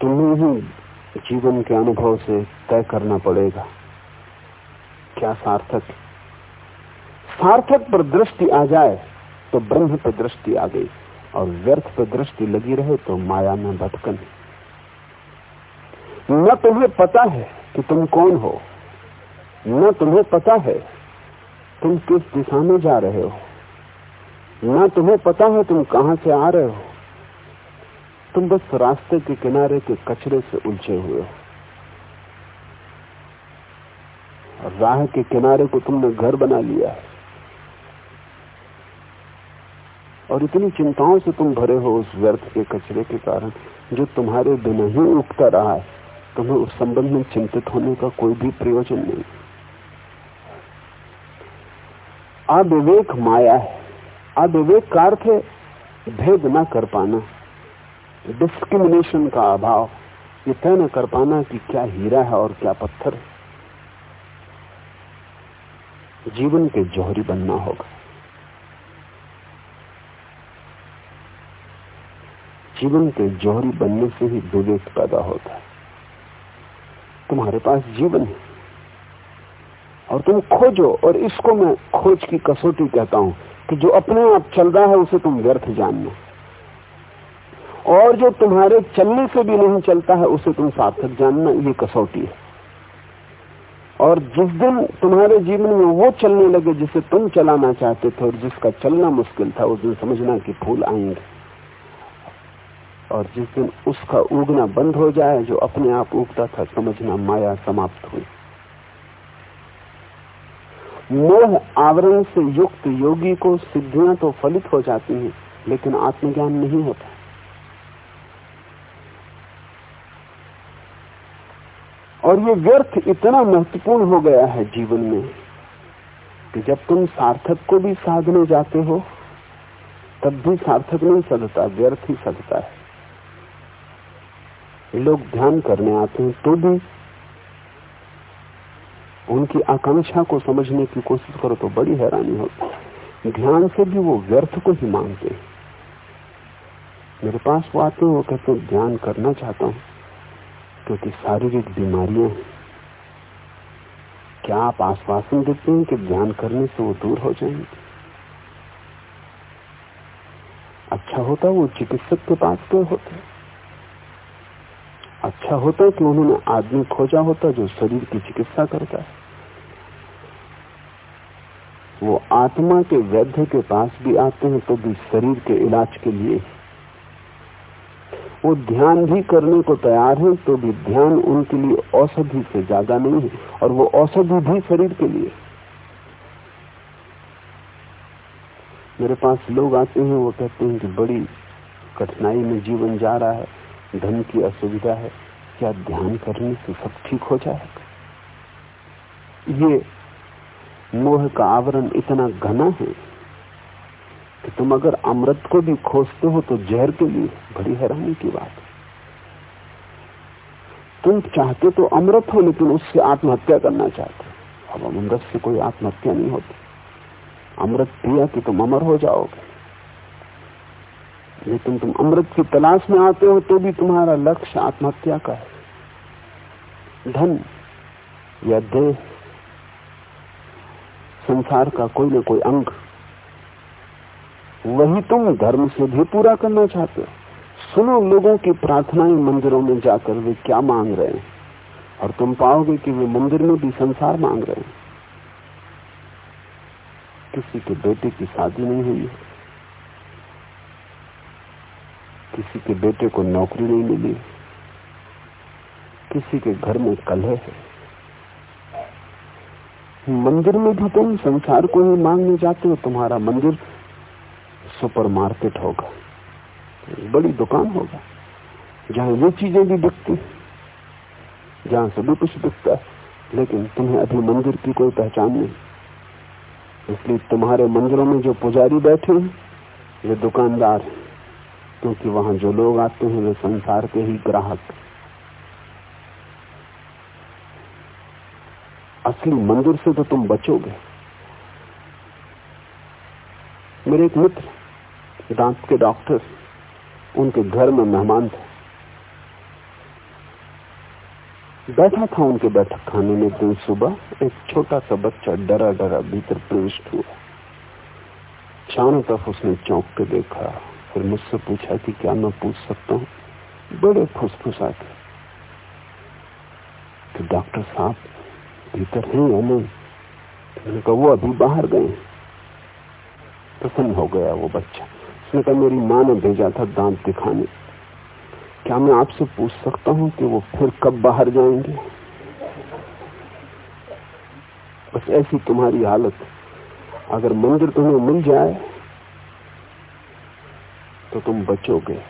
B: तुम्हें ही जीवन के अनुभव से तय करना पड़ेगा क्या सार्थक। सार्थक पर दृष्टि आ जाए तो ब्रह्म पर दृष्टि आ गई और व्यर्थ पर दृष्टि लगी रहे तो माया में भटकन। न तुम्हें पता है कि तुम कौन हो, न तुम्हें पता है तुम किस दिशा में जा रहे हो, न तुम्हें पता है तुम कहाँ से आ रहे हो। तुम बस रास्ते के किनारे के कचरे से उलझे हुए हो। राह के किनारे को तुमने घर बना लिया है। और इतनी चिंताओं से तुम भरे हो उस व्यर्थ के कचरे के कारण जो तुम्हारे बिना ही उगता रहा है। तुम्हें उस संबंध में चिंतित होने का कोई भी प्रयोजन नहीं। अविवेक माया है। अविवेक का अर्थ है भेद न कर पाना। डिस्क्रिमिनेशन का अभाव। ये तय न कर पाना कि क्या हीरा है और क्या पत्थर। है जीवन के जौहरी बनना होगा। जीवन के जौहरी बनने से ही विवेक पैदा होता है। तुम्हारे पास जीवन है। और तुम खोजो, और इसको मैं खोज की कसौटी कहता हूँ कि जो अपने आप चल रहा है, उसे तुम व्यर्थ जानना। और जो तुम्हारे चलने से भी नहीं चलता है, उसे तुम सार्थक जानना, ये कसौटी है। और जिस दिन तुम्हारे जीवन में वो चलने लगे जिसे तुम चलाना चाहते थे, और जिसका चलना मुश्किल था, उस दिन समझना कि फूल आएँगे। और जिस दिन उसका उगना बंद हो जाए, जो अपने आप उगता था, समझना माया समाप्त हुई। मोह आवरण से युक्त योगी को सिद्धियाँ तो फलित हो जाती हैं, लेकिन आत्मज्ञान नहीं होता। और ये व्यर्थ इतना महत्वपूर्ण हो गया है जीवन में कि जब तुम सार्थक को भी साधने जाते हो, तब भी सार्थक नहीं सदता व्यर्थ ही सदता है। लोग ध्यान करने आते हैं तो भी उनकी आकांक्षा को समझने की कोशिश करो तो बड़ी हैरानी होती ध्यान से भी वो व्यर्थ को ही मांगते हैं। मेरे पास वो आते हैं, वो कहते हैं, ध्यान करना चाहता हूँ, क्योंकि शारीरिक बीमारियाँ हैं। क्या आप आश्वासन देते हैं कि ध्यान करने से वो दूर हो जाएँगे? अच्छा होता वो चिकित्सक के पास गए होते अच्छा होता कि उन्होंने आदमी खोजा होता जो शरीर की चिकित्सा करता है। वो आत्मा के वैद्य के पास भी आते हैं तो भी शरीर के इलाज के लिए। वो ध्यान भी करने को तैयार है तो भी ध्यान उनके लिए औषधि से ज़्यादा नहीं है और वो औषधि भी शरीर के लिए। मेरे पास लोग आते हैं, वो कहते हैं कि बड़ी कठिनाई में जीवन जा रहा है। धन की असुविधा है, क्या ध्यान करने से सब ठीक हो जाएगा? ये मोह का आवरण इतना घना है कि तुम अगर अमृत को भी खोजते हो तो जहर के लिए बड़ी हैरानी की बात है। तुम चाहते तो अमृत हो, लेकिन उससे आत्महत्या करना चाहते हो। अब अमृत से कोई आत्महत्या नहीं होती। अमृत पिया कि तुम अमर हो जाओगे। लेकिन तुम अमृत की तलाश में आते हो तो भी तुम्हारा लक्ष्य आत्महत्या का है। धन या देह, संसार का कोई न कोई अंग, वही तुम धर्म से भी पूरा करना चाहते हो। सुनो, लोगों की प्रार्थनाएँ मंदिरों में जाकर वे क्या मांग रहे हैं? और तुम पाओगे कि वे मंदिर में भी संसार मांग रहे हैं। किसी के बेटे की शादी नहीं हुई है किसी के बेटे को नौकरी नहीं मिली। किसी के घर में कलह है। मंदिर में भी तुम संसार को ही मांगने जाते हो, तुम्हारा मंदिर सुपरमार्केट होगा, बड़ी दुकान होगा, जहाँ वो चीज़ें भी बिकती जहाँ सभी कुछ बिकता लेकिन तुम्हें अभी मंदिर की कोई पहचान नहीं। इसलिए तुम्हारे मंदिरों में जो पुजारी बैठे हैं वे दुकानदार हैं। क्योंकि वहाँ जो लोग आते हैं, वे संसार के ही ग्राहक। असली मंदिर से तो तुम बचोगे। मेरे एक मित्र, दांत के डॉक्टर, उनके घर में मेहमान थे। बैठा था उनके बैठक खाने में दिन सुबह, एक छोटा सा बच्चा डरा डरा भीतर प्रविष्ट हुआ। चारों तरफ़ उसने चौंक के देखा। फिर मुझसे पूछा कि क्या मैं पूछ सकता हूँ? बड़े फुसफुसा के तो डॉक्टर साहब, भीतर हैं या नहीं मैंने कहा, वो अभी बाहर गए प्रसन्न हो गया वो बच्चा। उसने कहा, मेरी माँ ने भेजा था दांत दिखाने। क्या मैं आपसे पूछ सकता हूँ कि वो फिर कब बाहर जाएँगे? बस ऐसी तुम्हारी हालत। अगर मंदिर तुम्हें मिल जाए तो तुम बचोगे।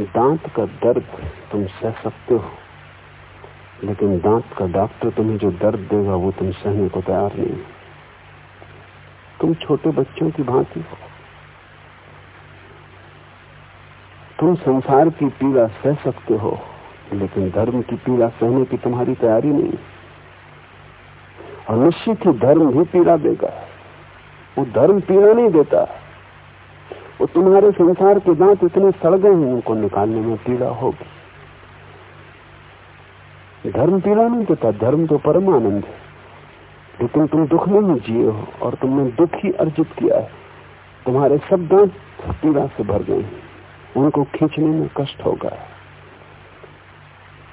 B: दांत का दर्द तुम सह सकते हो, लेकिन दांत का डॉक्टर तुम्हें जो दर्द देगा वो तुम सहने को तैयार नहीं तुम छोटे बच्चों की भांति हो। तुम संसार की पीड़ा सह सकते हो, लेकिन धर्म की पीड़ा सहने की तुम्हारी तैयारी नहीं। और निश्चित ही धर्म भी पीड़ा देगा। वो धर्म पीड़ा नहीं देता। वो तुम्हारे संसार के दांत इतने सड़ गए हैं, उनको निकालने में पीड़ा होगी। धर्म पीड़ा नहीं देता, धर्म तो परम आनंद है। लेकिन तुम दुख में ही जिए हो, और तुमने दुख ही अर्जित किया है। तुम्हारे सब दांत पीड़ा से भर गए हैं। उनको खींचने में कष्ट होगा।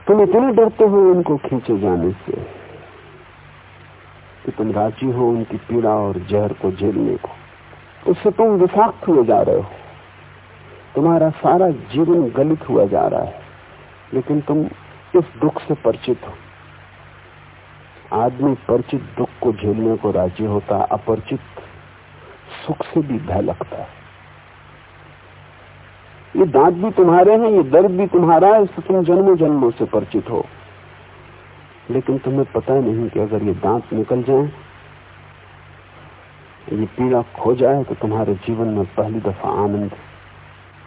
B: तुम इतने डरते हो उनको खींचे जाने से। कि तुम राज़ी हो उनकी पीड़ा और जहर को झेलने को। उससे तुम विषाक्त हुए जा रहे हो। तुम्हारा सारा जीवन गलित हुआ जा रहा है, लेकिन तुम इस दुख से परिचित हो। आदमी परिचित दुख को झेलने को राज़ी होता, अपरिचित सुख से भी भय लगता है। ये दांत भी तुम्हारे हैं, ये दर्द भी तुम्हारा है, इससे तुम जन्मों जन्मों से परिचित हो। लेकिन तुम्हें पता नहीं कि अगर ये दांत निकल जाए, ये पीड़ा खो जाए तो तुम्हारे जीवन में पहली दफ़ा आनंद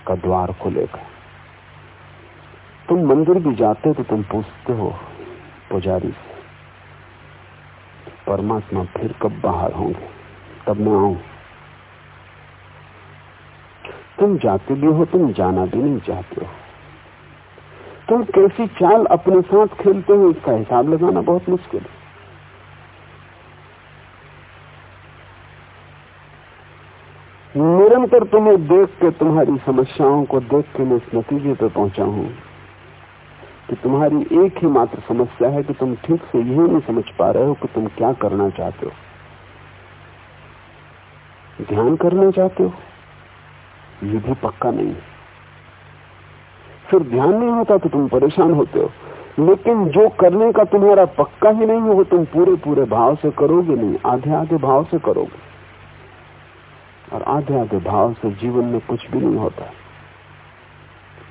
B: का द्वार खुलेगा। तुम मंदिर भी जाते हो तो तुम पूछते हो, पुजारी से परमात्मा फिर कब बाहर होंगे? तब मैं आऊँ। तुम जाते भी हो, तुम जाना भी नहीं चाहते हो। तुम कैसी चाल अपने साथ खेलते हो, इसका हिसाब लगाना बहुत मुश्किल है। निरंतर तुम्हें देख के, तुम्हारी समस्याओं को देख के मैं इस नतीजे पर पहुँचा हूँ कि तुम्हारी एक ही मात्र समस्या है कि तुम ठीक से यही नहीं समझ पा रहे हो कि तुम क्या करना चाहते हो। ध्यान करना चाहते हो? ये भी पक्का नहीं फिर ध्यान नहीं होता तो तुम परेशान होते हो। लेकिन जो करने का तुम्हारा पक्का ही नहीं हो, तुम पूरे पूरे भाव से करोगे नहीं, आधे आधे भाव से करोगे। और आधे आधे भाव से जीवन में कुछ भी नहीं होता।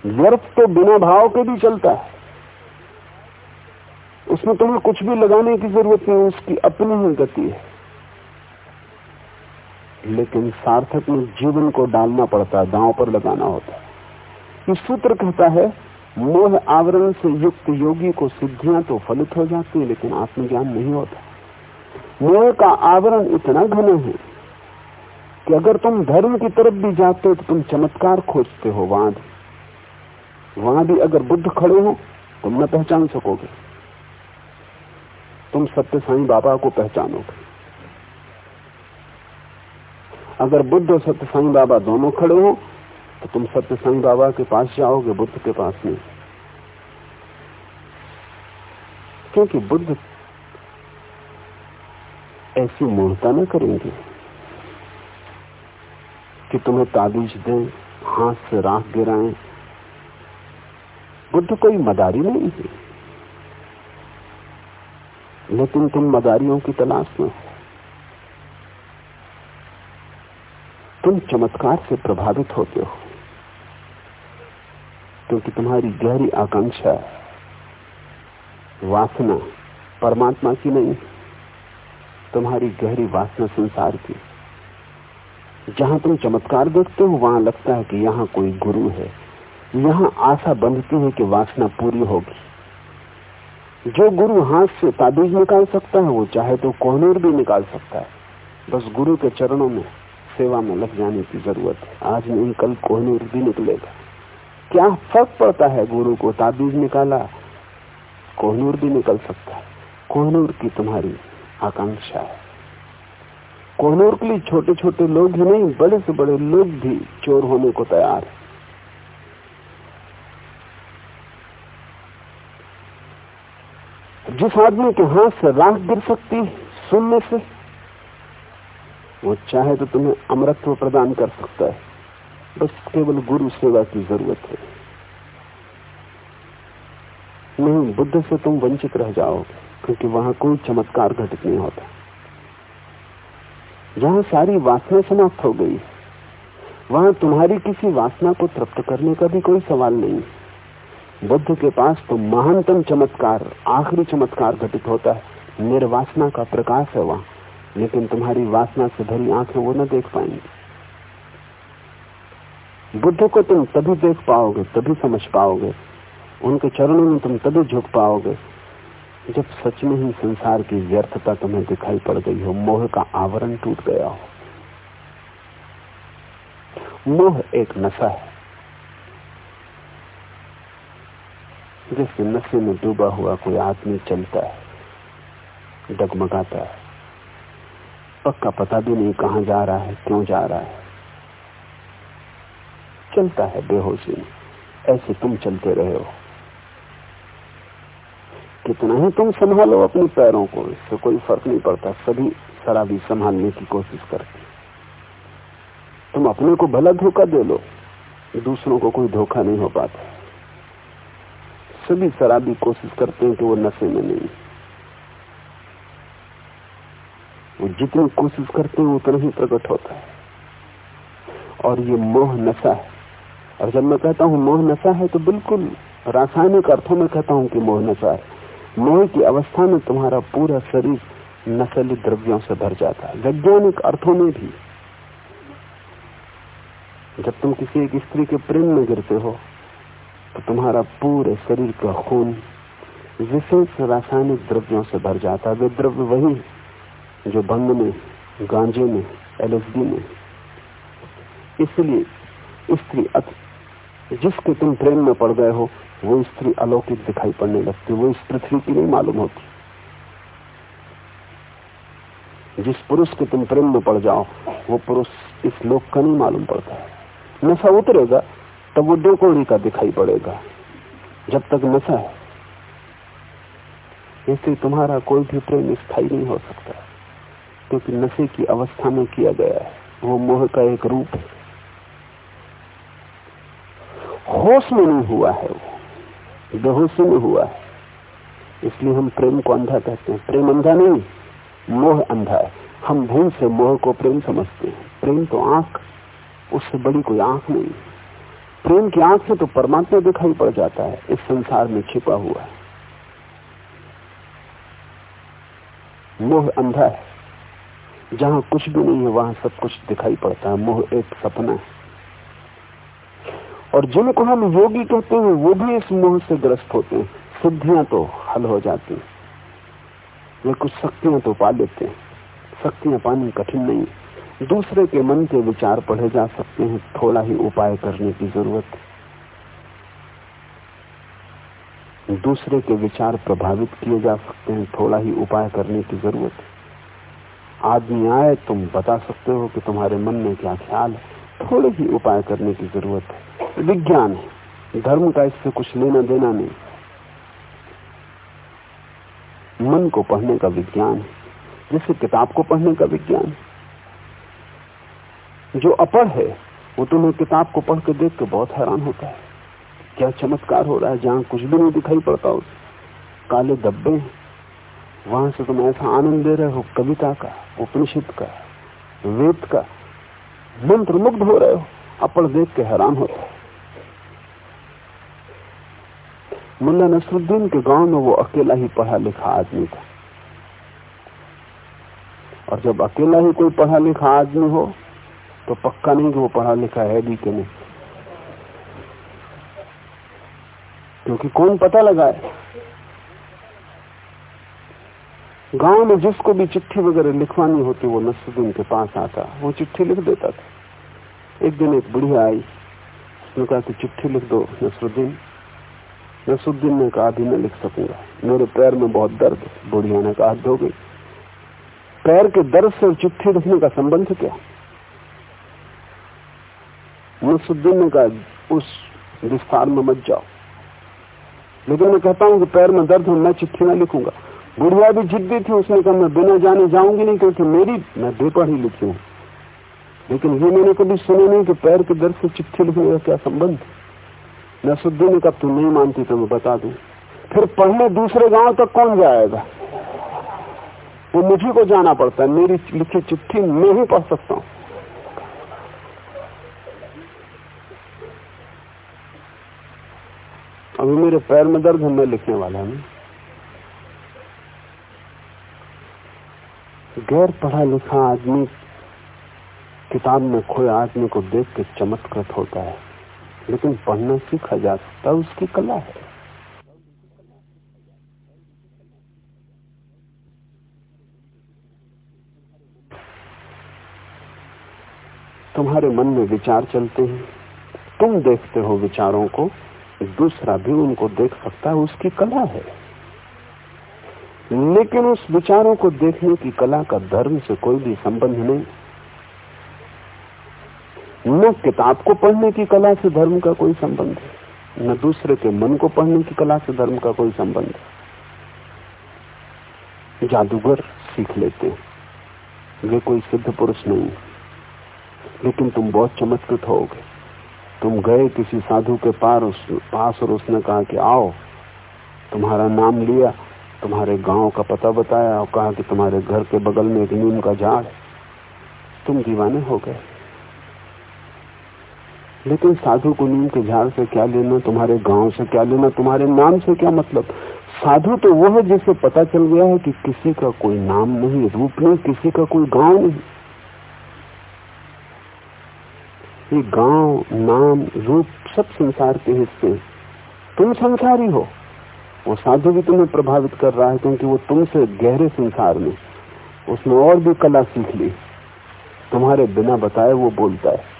B: व्यर्थ तो बिना भाव के भी चलता है। उसमें तुम्हें कुछ भी लगाने की ज़रूरत नहीं, उसकी अपनी ही गति है। लेकिन सार्थक में जीवन को डालना पड़ता है, दांव पर लगाना होता है। ये सूत्र कहता है, मोह आवरण से युक्त योगी को सिद्धियाँ तो फलित हो जाती है, लेकिन आत्मज्ञान नहीं होता। मोह का आवरण इतना घना है कि अगर तुम धर्म की तरफ़ भी जाते हो तो तुम चमत्कार खोजते हो वहाँ भी वहाँ भी अगर बुद्ध खड़े हो तुम न पहचान सकोगे। तुम सत्य साई बाबा को पहचानोगे। अगर बुद्ध और सत्य साई बाबा दोनों खड़े हो तो तुम सत्य साई बाबा के पास जाओगे, बुद्ध के पास नहीं। क्योंकि बुद्ध ऐसी मूर्ता न करेंगे कि तुम्हें ताबीज दें, हाथ से राख गिराएँ। बुद्ध कोई मदारी नहीं है। लेकिन तुम मदारियों की तलाश में हो। तुम चमत्कार से प्रभावित होते हो। क्योंकि तुम्हारी गहरी आकांक्षा, वासना परमात्मा की नहीं, तुम्हारी गहरी वासना संसार की। जहाँ तुम चमत्कार देखते हो, वहाँ लगता है कि यहाँ कोई गुरु है। यहाँ आशा बंधती है कि वासना पूरी होगी। जो गुरु हाथ से ताबीज निकाल सकता है, वो चाहे तो कोहनूर भी निकाल सकता है। बस गुरु के चरणों में, सेवा में लग जाने की ज़रूरत है। आज नहीं, कल कोहनूर भी निकलेगा। क्या फ़र्क पड़ता है गुरु को? ताबीज निकाला, कोहनूर भी निकल सकता है। कोहनूर की तुम्हारी आकांक्षा है। कोहनूर के लिए छोटे छोटे लोग ही नहीं बड़े से बड़े लोग भी चोर होने को तैयार है। जिस आदमी के हाथ से राख गिर सकती सुनने से, वो चाहे तो तुम्हें अमृत्व प्रदान कर सकता है। बस केवल गुरु सेवा की ज़रूरत है। नहीं, बुद्ध से तुम वंचित रह जाओगे, क्योंकि वहाँ कोई चमत्कार घटित नहीं होता। जहाँ सारी वासना समाप्त हो गई, वहाँ तुम्हारी किसी वासना को तृप्त करने का भी कोई सवाल नहीं। बुद्ध के पास तो महानतम चमत्कार, आखिरी चमत्कार घटित होता है। निर्वासना का प्रकाश है वहाँ, लेकिन तुम्हारी वासना से भरी आँखें वो न देख पाएँगे। बुद्ध को तुम तभी देख पाओगे, तभी समझ पाओगे। उनके चरणों में तुम तभी झुक पाओगे। जब सच में ही संसार की व्यर्थता तुम्हें दिखाई पड़ गई हो, मोह का आवरण टूट गया हो। मोह एक नशा है जैसे नशे में डूबा हुआ कोई आदमी चलता है, डगमगाता है। पक्का पता भी नहीं कहाँ जा रहा है, क्यों जा रहा है। चलता है बेहोशी में ऐसे तुम चलते रहे हो। कितना ही तुम संभालो अपने पैरों को, इससे कोई फ़र्क नहीं पड़ता। सभी शराबी संभालने की कोशिश करते तुम अपने को भला धोखा दे लो, दूसरों को कोई धोखा नहीं हो पाता। सभी शराबी कोशिश करते हैं कि वो नशे में नहीं। वो जितनी कोशिश करते हैं, उतना ही प्रकट होता है। और ये मोह नशा है। और जब मैं कहता हूँ मोह नशा है तो बिल्कुल रासायनिक अर्थों में कहता हूँ कि मोह नशा है। मोह की अवस्था में तुम्हारा पूरा शरीर नकली द्रव्यों से भर जाता है। वैज्ञानिक अर्थों में भी। जब तुम किसी एक स्त्री के प्रेम में गिरते हो तो तुम्हारा पूरे शरीर का खून विशेष रासायनिक द्रव्यों से भर जाता है। वे द्रव्य वही जो भंग में, गांजे में, एलएसडी में। इसलिए स्त्री जिसके तुम प्रेम में पड़ गए हो, वो स्त्री अलौकिक दिखाई पड़ने लगती, वो इस पृथ्वी की नहीं मालूम होती। जिस पुरुष के तुम प्रेम में पड़ जाओ, वो पुरुष इस लोक का नहीं मालूम पड़ता। है नशा उतरेगा, तब वो दो का दिखाई पड़ेगा, जब तक नशा है। इसलिए तुम्हारा कोई भी प्रेम स्थायी नहीं हो सकता, क्योंकि नशे की अवस्था में किया गया है। वो मोह का एक रूप है। होश में नहीं हुआ है वो। बेहोशी में हुआ है। इसलिए हम प्रेम को अंधा कहते हैं। प्रेम अंधा नहीं, मोह अंधा है। हम भूल से मोह को प्रेम समझते हैं। प्रेम तो आँख, उससे बड़ी कोई आँख नहीं। प्रेम की आँख से तो परमात्मा दिखाई पड़ जाता है। इस संसार में छिपा हुआ है। मोह अंधा है। जहाँ कुछ भी नहीं है, वहाँ सब कुछ दिखाई पड़ता है। मोह एक सपना है। और जिनको हम योगी कहते हैं, वो भी इस मोह से ग्रस्त होते हैं। सिद्धियाँ तो हल हो जाती हैं। वे कुछ शक्तियाँ तो पा लेते हैं। शक्तियाँ पानी कठिन नहीं। दूसरे के मन के विचार पढ़े जा सकते हैं। थोड़ा ही उपाय करने की ज़रूरत है। दूसरे के विचार प्रभावित किए जा सकते हैं। थोड़ा ही उपाय करने की ज़रूरत है। आदमी आए, तुम बता सकते हो कि तुम्हारे मन में क्या ख्याल है। थोड़े ही उपाय करने की ज़रूरत है। विज्ञान है। धर्म का इससे कुछ लेना देना नहीं। मन को पढ़ने का विज्ञान है। जैसे किताब को पढ़ने का विज्ञान जो अपढ़ है, वो तुम्हें किताब को पढ़ के देख के बहुत हैरान होता है। क्या चमत्कार हो रहा है, जहाँ कुछ भी नहीं दिखाई पड़ता उस। काले धब्बे वहाँ से तुम ऐसा आनंद ले रहे हो, कविता का, उपनिषद का, वेद का। मंत्र मुग्ध हो रहे हो। अपड़ देख के हैरान होता है। मुल्ला नसरुद्दीन के गाँव में वो अकेला ही पढ़ा लिखा आदमी था। और जब अकेला ही कोई पढ़ा लिखा आदमी हो तो पक्का नहीं कि वो पढ़ा लिखा है भी कि नहीं। क्योंकि कौन पता लगाए? गाँव में जिसको भी चिट्ठी वगैरह लिखवानी होती, वो नसरुद्दीन के पास आता। वो चिट्ठी लिख देता था। एक दिन एक बुढ़िया आई, उसने कहा कि चिट्ठी लिख दो नसरुद्दीन। नसुद्दीन ने कहा, अभी मैं लिख सकूँगा। मेरे पैर में बहुत दर्द, बुढ़िया ने कहा धो गई। पैर के दर्द से चिट्ठी लिखने का संबंध क्या? नसुद्दीन ने कहा, उस विस्तार में मत जाओ। लेकिन मैं कहता हूँ कि पैर में दर्द हो, मैं चिट्ठी ना लिखूँगा। बुढ़िया भी जिद्दी थी, उसने कहा, मैं बिना जाने जाऊँगी नहीं, क्योंकि मेरी, मैं बेपढ़ी लिखी हूँ। लेकिन ये मैंने कभी सुना नहीं कि पैर के दर्द से चिट्ठी लिखने का क्या संबंध। नसुद्दीन का तू नहीं मानती तो मैं बता दू। फिर पढ़ने दूसरे गाँव तक कौन जाएगा? वो मुझे को जाना पड़ता है, मेरी लिखी चिट्ठी मैं ही पढ़ सकता हूँ। अभी मेरे पैर में दर्द है, मैं लिखने वाला हूँ। गैर पढ़ा लिखा आदमी किताब में खोए आदमी को देख के चमत्कृत होता है। लेकिन पढ़ना सीखा जा सकता उसकी कला है। तुम्हारे मन में विचार चलते हैं। तुम देखते हो विचारों को, दूसरा भी उनको देख सकता है, उसकी कला है। लेकिन उस विचारों को देखने की कला का धर्म से कोई भी संबंध नहीं। न किताब को पढ़ने की कला से धर्म का कोई संबंध है। न दूसरे के मन को पढ़ने की कला से धर्म का कोई संबंध है। जादूगर सीख लेते हैं। वे कोई सिद्ध पुरुष नहीं लेकिन तुम बहुत चमत्कृत होगे। तुम गए किसी साधु के पार उस, पास और उसने कहा कि आओ, तुम्हारा नाम लिया, तुम्हारे गाँव का पता बताया और कहा कि तुम्हारे घर के बगल में एक नीम का झाड़ तुम दीवाने हो गए। लेकिन साधु को नीम के झाड़ से क्या लेना, तुम्हारे गाँव से क्या लेना, तुम्हारे नाम से क्या मतलब? साधु तो वो है जिसे पता चल गया है कि किसी का कोई नाम नहीं, रूप नहीं, किसी का कोई गाँव नहीं। ये गाँव, नाम, रूप सब संसार के हिस्से तुम संसारी हो। वो साधु भी तुम्हें प्रभावित कर रहा है क्योंकि वो तुमसे गहरे संसार में उसने और भी कला सीख ली। तुम्हारे बिना बताए वो बोलता है।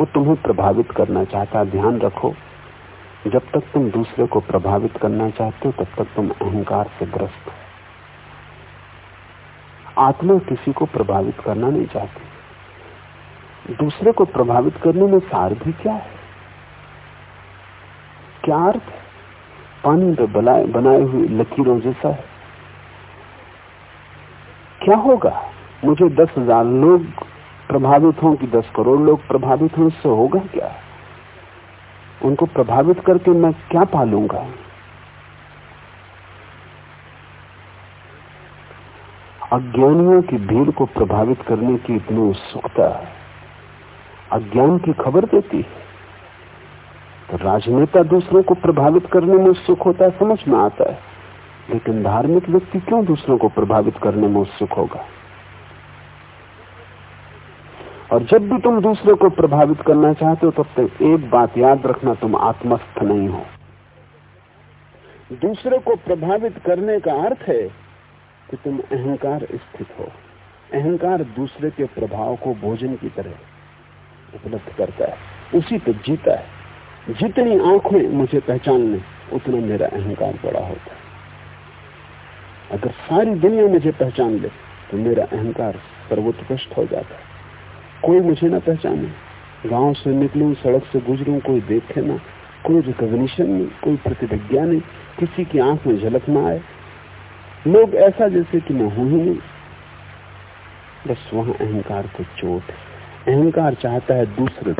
B: वो तुम्हें प्रभावित करना चाहता ध्यान रखो, जब तक तुम दूसरे को प्रभावित करना चाहते हो, तब तक तुम अहंकार से ग्रस्त हो। आत्मा किसी को प्रभावित करना नहीं चाहती। दूसरे को प्रभावित करने में सार भी क्या है? क्या अर्थ है? पानी पे बनाए बनाए हुए लकीरों जैसा है। क्या होगा? मुझे दस हज़ार लोग प्रभावित हों कि दस करोड़ लोग प्रभावित हों, इससे होगा क्या? उनको प्रभावित करके मैं क्या पालूँगा? अज्ञानियों की भीड़ को प्रभावित करने की इतनी उत्सुकता अज्ञान की खबर देती है। तो राजनेता दूसरों को प्रभावित करने में उत्सुक होता है, समझ में आता है। लेकिन धार्मिक व्यक्ति क्यों दूसरों को प्रभावित करने में उत्सुक होगा? और जब भी तुम दूसरे को प्रभावित करना चाहते हो, तब तक एक बात याद रखना, तुम आत्मस्थ नहीं हो। दूसरे को प्रभावित करने का अर्थ है कि तुम अहंकार स्थित हो। अहंकार दूसरे के प्रभाव को भोजन की तरह उपलब्ध करता है, उसी पे जीता है। जितनी आँखें मुझे पहचान ले उतना मेरा अहंकार बड़ा होता है। अगर सारी दुनिया मुझे पहचान ले तो मेरा अहंकार सर्वोत्कृष्ट हो जाता है। कोई मुझे ना पहचाने। गाँव से निकलू, सड़क से गुजरू, कोई देखे ना, कोई रिकॉग्निशन नहीं कोई प्रतिज्ञा नहीं, किसी की आँख में झलक ना आए। लोग ऐसा जैसे कि मैं हूँ ही नहीं। बस वहाँ अहंकार को चोट अहंकार चाहता है दूसरे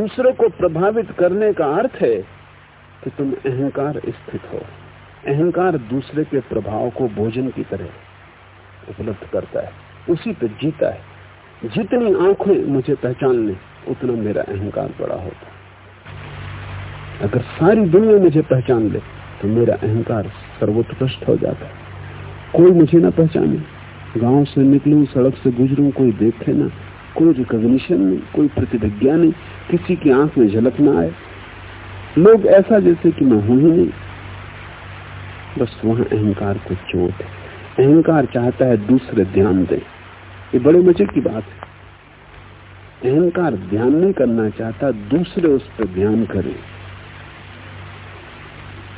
B: दूसरे को प्रभावित करने का अर्थ है कि तुम अहंकार स्थित हो। अहंकार दूसरे के प्रभाव को भोजन की तरह उपलब्ध करता है, उसी पे जीता है। जितनी आँखें मुझे पहचान ले, उतना मेरा अहंकार बड़ा होता अगर सारी दुनिया मुझे पहचान ले तो मेरा अहंकार सर्वोत्कृष्ट हो जाता है। कोई मुझे ना पहचाने। गाँव से निकलू, सड़क से गुजरू, कोई देखे ना। कोई रिकॉग्निशन नहीं, कोई प्रतिभिज्ञा नहीं, किसी की आँख में झलक ना आए। लोग ऐसा जैसे कि मैं हूँ ही नहीं। बस वहाँ अहंकार को चोट है। अहंकार चाहता है दूसरे ध्यान दें। ये बड़े मज़े की बात है। अहंकार ध्यान नहीं करना चाहता, दूसरे उस पर ध्यान करें।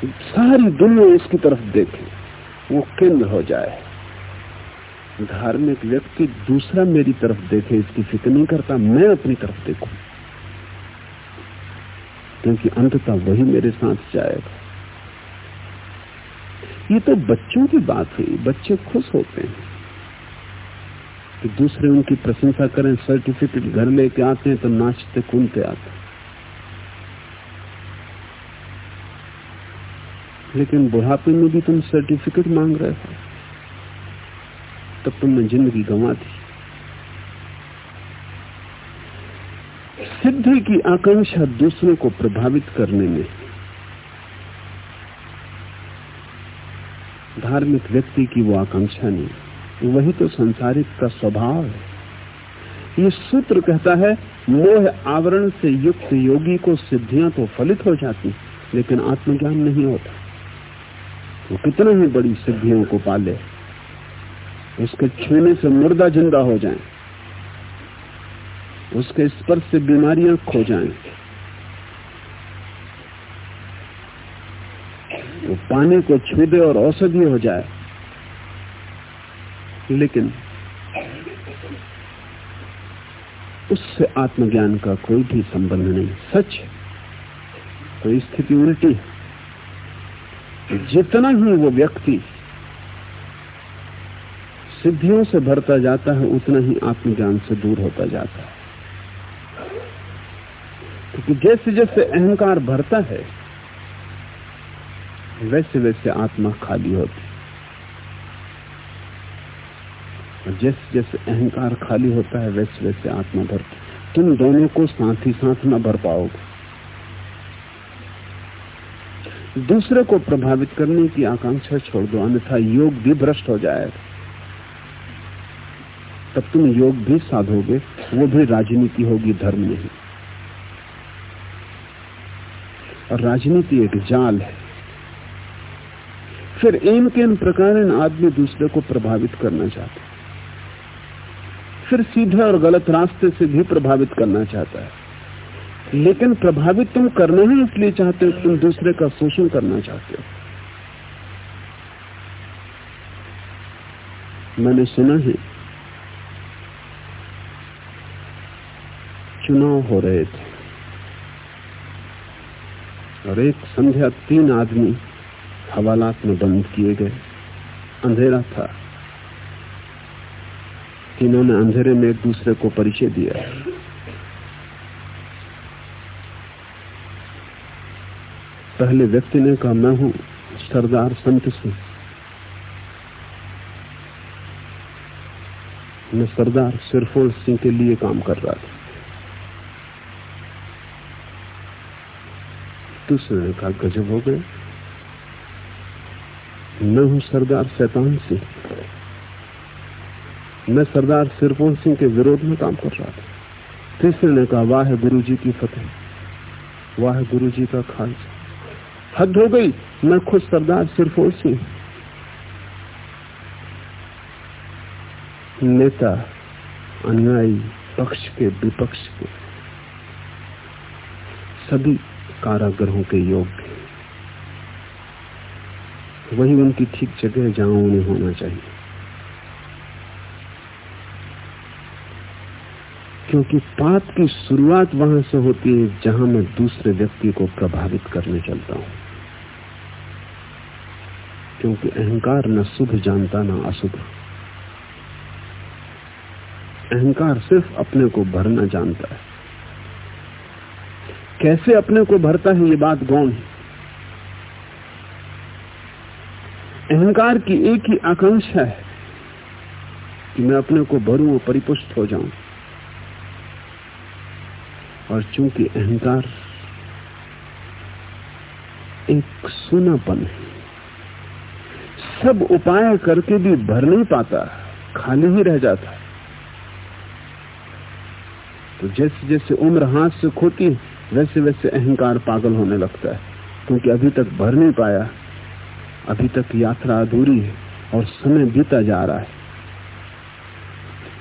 B: सारी दुनिया उसकी तरफ़ देखे, वो केंद्र हो जाए। धार्मिक व्यक्ति दूसरा मेरी तरफ़ देखे, इसकी फ़िक्र नहीं करता, मैं अपनी तरफ़ देखूँ। क्योंकि अंततः वही मेरे साथ जाएगा। ये तो बच्चों की बात हुई बच्चे खुश होते हैं। कि दूसरे उनकी प्रशंसा करें, सर्टिफिकेट घर लेके आते हैं तो नाचते, कूदते आते हैं। लेकिन बुढ़ापे में भी तुम सर्टिफिकेट मांग रहे हो। तब तुमने ज़िंदगी गंवा दी। सिद्धि की आकांक्षा दूसरों को प्रभावित करने में, धार्मिक व्यक्ति की वो आकांक्षा नहीं, वही तो संसारिक का स्वभाव है। ये सूत्र कहता है, मोह आवरण से युक्त योगी को सिद्धियाँ तो फलित हो जाती, लेकिन आत्मज्ञान नहीं होता। वो कितना ही बड़ी सिद्धियों को पाले उसके छूने से मुर्दा ज़िंदा हो जाए। उसके स्पर्श से बीमारियाँ खो जाएँ। वो पानी को छू दे और औषधि हो जाए। लेकिन उससे आत्मज्ञान का कोई भी संबंध नहीं। सच तो स्थिति उल्टी जितना ही वो व्यक्ति सिद्धियों से भरता जाता है, उतना ही आत्मज्ञान से दूर होता जाता है। क्योंकि जैसे जैसे अहंकार भरता है, वैसे वैसे आत्मा खाली होती और जैसे जैसे अहंकार खाली होता है, वैसे वैसे आत्मा भरती तुम दोनों को साथ ही साथ न भर पाओगे। दूसरे को प्रभावित करने की आकांक्षा छोड़ दो, अन्यथा योग भी भ्रष्ट हो जाएगा। तब तुम योग भी साधोगे, वो भी राजनीति होगी, धर्म नहीं। और राजनीति एक जाल है। फिर इन के इन प्रकार आदमी दूसरे को प्रभावित करना चाहते फिर सीधे और गलत रास्ते से भी प्रभावित करना चाहता है। लेकिन प्रभावित तुम करना ही इसलिए चाहते हो तुम दूसरे का शोषण करना चाहते हो। मैंने सुना है चुनाव हो रहे थे। और एक संध्या तीन आदमी हवालात में बंद किए गए। अंधेरा था। तीनों ने अंधेरे में एक दूसरे को परिचय दिया। पहले व्यक्ति ने कहा, मैं हूँ सरदार संत सिंह। मैं सरदार सिरफोल सिंह के लिए काम कर रहा था। दूसरे ने कहा गजब हो गए। मैं हूँ सरदार शैतान सिंह। मैं सरदार सिरफोल सिंह के विरोध में काम कर रहा था। तीसरे ने कहा, वाह गुरु जी की फतेह। वाह गुरु जी का खालसा। हद हो गई, मैं खुद सरदार सिरफोल सिंह नेता, अनुयायी, पक्ष के विपक्ष के सभी कारागृहों के योग्य वही उनकी ठीक जगह जहाँ उन्हें होना चाहिए। क्योंकि पाप की शुरुआत वहाँ से होती है जहाँ मैं दूसरे व्यक्ति को प्रभावित करने चलता हूँ। क्योंकि अहंकार न शुभ जानता न अशुभ। अहंकार सिर्फ़ अपने को भरना जानता है। कैसे अपने को भरता है ये बात गौण है। अहंकार की एक ही आकांक्षा है कि मैं अपने को भरूं और परिपुष्ट हो जाऊँ। और चूँकि अहंकार एक सुनापन है, सब उपाय करके भी भर नहीं पाता, खाली ही रह जाता। तो जैसे जैसे उम्र हाथ से खोती वैसे वैसे अहंकार पागल होने लगता है, क्योंकि अभी तक भर नहीं पाया। अभी तक यात्रा अधूरी है और समय बीता जा रहा है।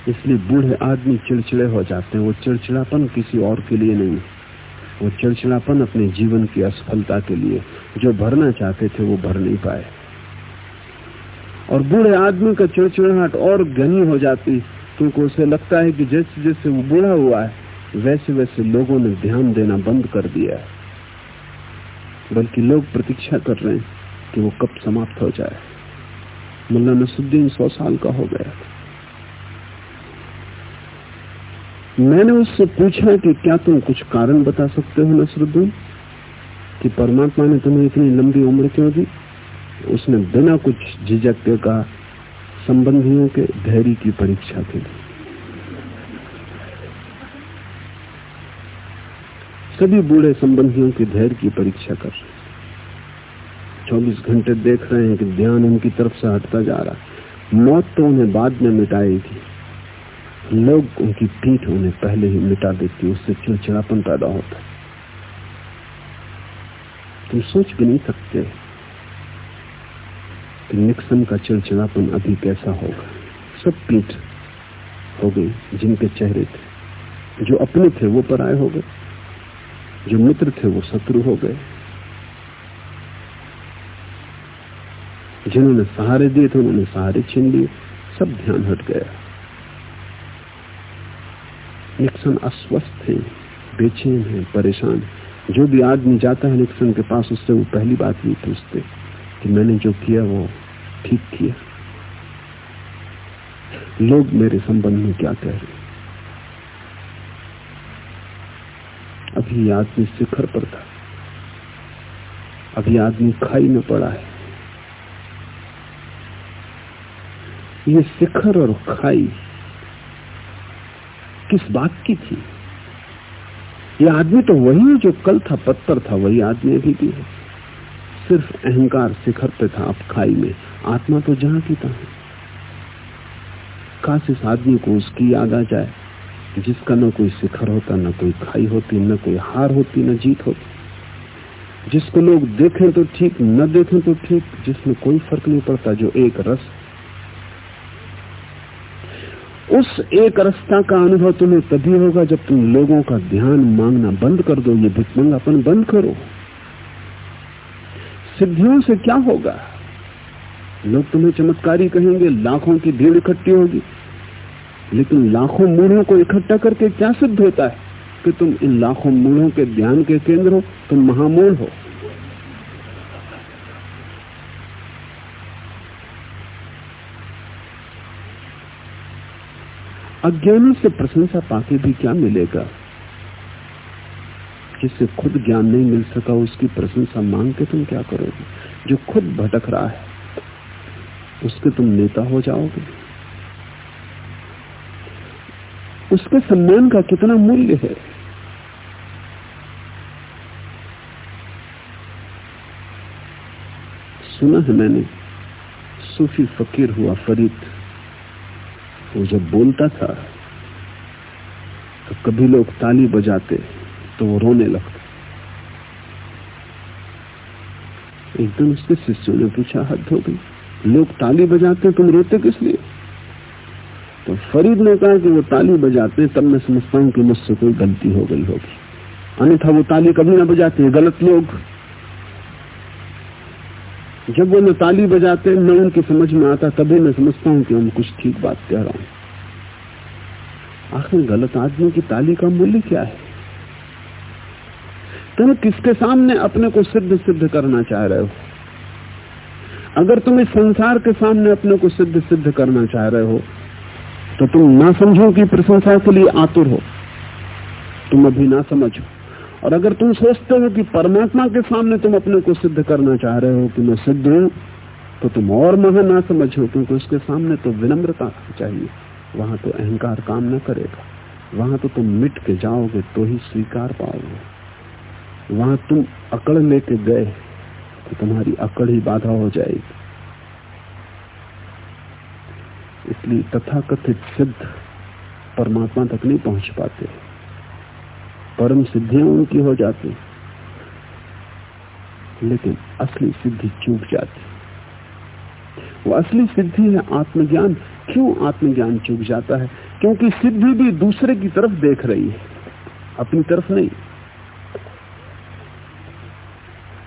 B: इसलिए बूढ़े आदमी चिड़चिड़े हो जाते हैं। वो चिड़चिड़ापन किसी और के लिए नहीं। वो चिड़चिड़ापन अपने जीवन की असफलता के लिए। जो भरना चाहते थे, वो भर नहीं पाए। और बूढ़े आदमी का चिड़चिड़ाहट और घनी हो जाती, क्योंकि उसे लगता है कि जैसे जैसे वो बूढ़ा हुआ है वैसे वैसे लोगों ने ध्यान देना बंद कर दिया है। बल्कि लोग प्रतीक्षा कर रहे हैं कि वो कब समाप्त हो जाए। मुल्ला नसुद्दीन सौ साल का हो गया मैंने उससे पूछा कि क्या तुम कुछ कारण बता सकते हो नसरुद्दीन? कि परमात्मा ने तुम्हें इतनी लंबी उम्र क्यों दी? उसने बिना कुछ झिझक के कहा, संबंधियों के धैर्य की परीक्षा के लिए। सभी बूढ़े संबंधियों की धैर्य की परीक्षा कर रहे चौबीस घंटे देख रहे हैं कि ध्यान उनकी तरफ़ से हटता जा रहा है। मौत तो उन्हें बाद में मिटाएगी। लोग उनकी पीठ उन्हें पहले ही मिटा देती उससे चिड़चिड़ापन पैदा होता है। तुम सोच भी नहीं सकते कि निक्सन का चिड़चिड़ापन अभी कैसा होगा। सब पीठ हो गई जिनके चेहरे थे, जो अपने थे, वो पराए हो गए। जो मित्र थे वो शत्रु हो गए। जिन्होंने सहारे दिए थे, उन्होंने सहारे छीन लिए, सब ध्यान हट गया। निक्सन अस्वस्थ है बेचैन है, परेशान जो भी आदमी जाता है निक्सन के पास, उससे वो पहली बात नहीं पूछते कि मैंने जो किया, वो ठीक किया। लोग मेरे संबंध में क्या कह रहे अभी आदमी शिखर पर था। अभी आदमी खाई में पड़ा है। ये शिखर और खाई किस बात की थी? ये आदमी तो वही जो कल था, पत्थर था, वही आदमी अभी भी है। सिर्फ़ अहंकार शिखर पे था, अब खाई में। आत्मा तो जहाँ की तहा। काश इस आदमी को उसकी याद आ जाए। जिसका न कोई शिखर होता, न कोई खाई होती, न कोई हार होती, न जीत होती। जिसको लोग देखें तो ठीक, न देखें तो ठीक, जिसमें कोई फ़र्क नहीं पड़ता, जो एक रस। उस एक रस्ता का अनुभव तुम्हें तभी होगा जब तुम लोगों का ध्यान मांगना बंद कर दो, ये भिकमंगापन बंद करो। सिद्धियों से क्या होगा? लोग तुम्हें चमत्कारी कहेंगे, लाखों की भीड़ इकट्ठी होगी। लेकिन लाखों मूढ़ों को इकट्ठा करके क्या सिद्ध होता है कि तुम इन लाखों मूढ़ों के ध्यान के केंद्र हो, तुम महामूढ़ हो? अज्ञानी से प्रशंसा पाके भी क्या मिलेगा? जिससे खुद ज्ञान नहीं मिल सका, उसकी प्रशंसा मांग के तुम क्या करोगे? जो खुद भटक रहा है, उसके तुम नेता हो जाओगे। उसके सम्मान का कितना मूल्य है? सुना है मैंने, सूफी फकीर हुआ फरीद। वो जब बोलता था तो कभी लोग ताली बजाते तो वो रोने लगता। एक दिन उसके शिष्यों ने पूछा, हद हो गई। लोग ताली बजाते, तुम रोते किस लिए? तो फरीद ने कहा कि वो ताली बजाते, तब मैं समझता हूँ कि मुझसे कोई गलती हो गई होगी। अन्यथा वो ताली कभी ना बजाते गलत लोग। जब वो न ताली बजाते, न उनकी समझ में आता, तभी मैं समझता हूँ कि हम कुछ ठीक बात कह रहा हूँ। आखिर गलत आदमी की ताली का मूल्य क्या है? तुम किसके सामने अपने को सिद्ध सिद्ध करना चाह रहे हो? अगर तुम इस संसार के सामने अपने को सिद्ध सिद्ध करना चाह रहे हो तो तुम ना समझो कि प्रशंसा के लिए आतुर हो। तुम अभी ना समझो। और अगर तुम सोचते हो कि परमात्मा के सामने तुम अपने को सिद्ध करना चाह रहे हो कि मैं सिद्ध हूँ तो तुम और महा ना समझो, क्योंकि उसके सामने तो विनम्रता चाहिए। वहाँ तो अहंकार काम न करेगा। वहाँ तो तुम मिट के जाओगे तो ही स्वीकार पाओगे। वहाँ तुम अकड़ लेके गए तो तुम्हारी अकड़ ही बाधा हो जाएगी। इसलिए तथाकथित सिद्ध परमात्मा तक नहीं पहुँच पाते। परम सिद्धियाँ उनकी हो जाती। लेकिन असली सिद्धि चूक जाती। वो असली सिद्धि है आत्मज्ञान। क्यों आत्मज्ञान चूक जाता है? क्योंकि सिद्धि भी दूसरे की तरफ़ देख रही है, अपनी तरफ़ नहीं।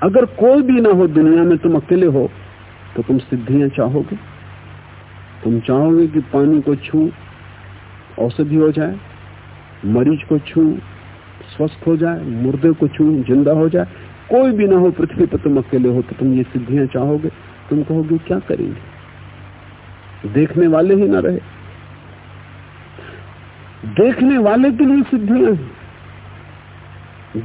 B: अगर कोई भी ना हो दुनिया में, तुम अकेले हो तो तुम सिद्धियाँ चाहोगे? तुम चाहोगे कि पानी को छू, औषधि हो जाए, मरीज़ को छू, स्वस्थ हो जाए, मुर्दे को छू, ज़िंदा हो जाए, कोई भी ना हो, पृथ्वी पर तुम अकेले हो तो तुम ये सिद्धियाँ चाहोगे। तुम कहोगे, क्या करेंगे? देखने वाले ही ना रहे। देखने वाले के लिए सिद्धियाँ हैं।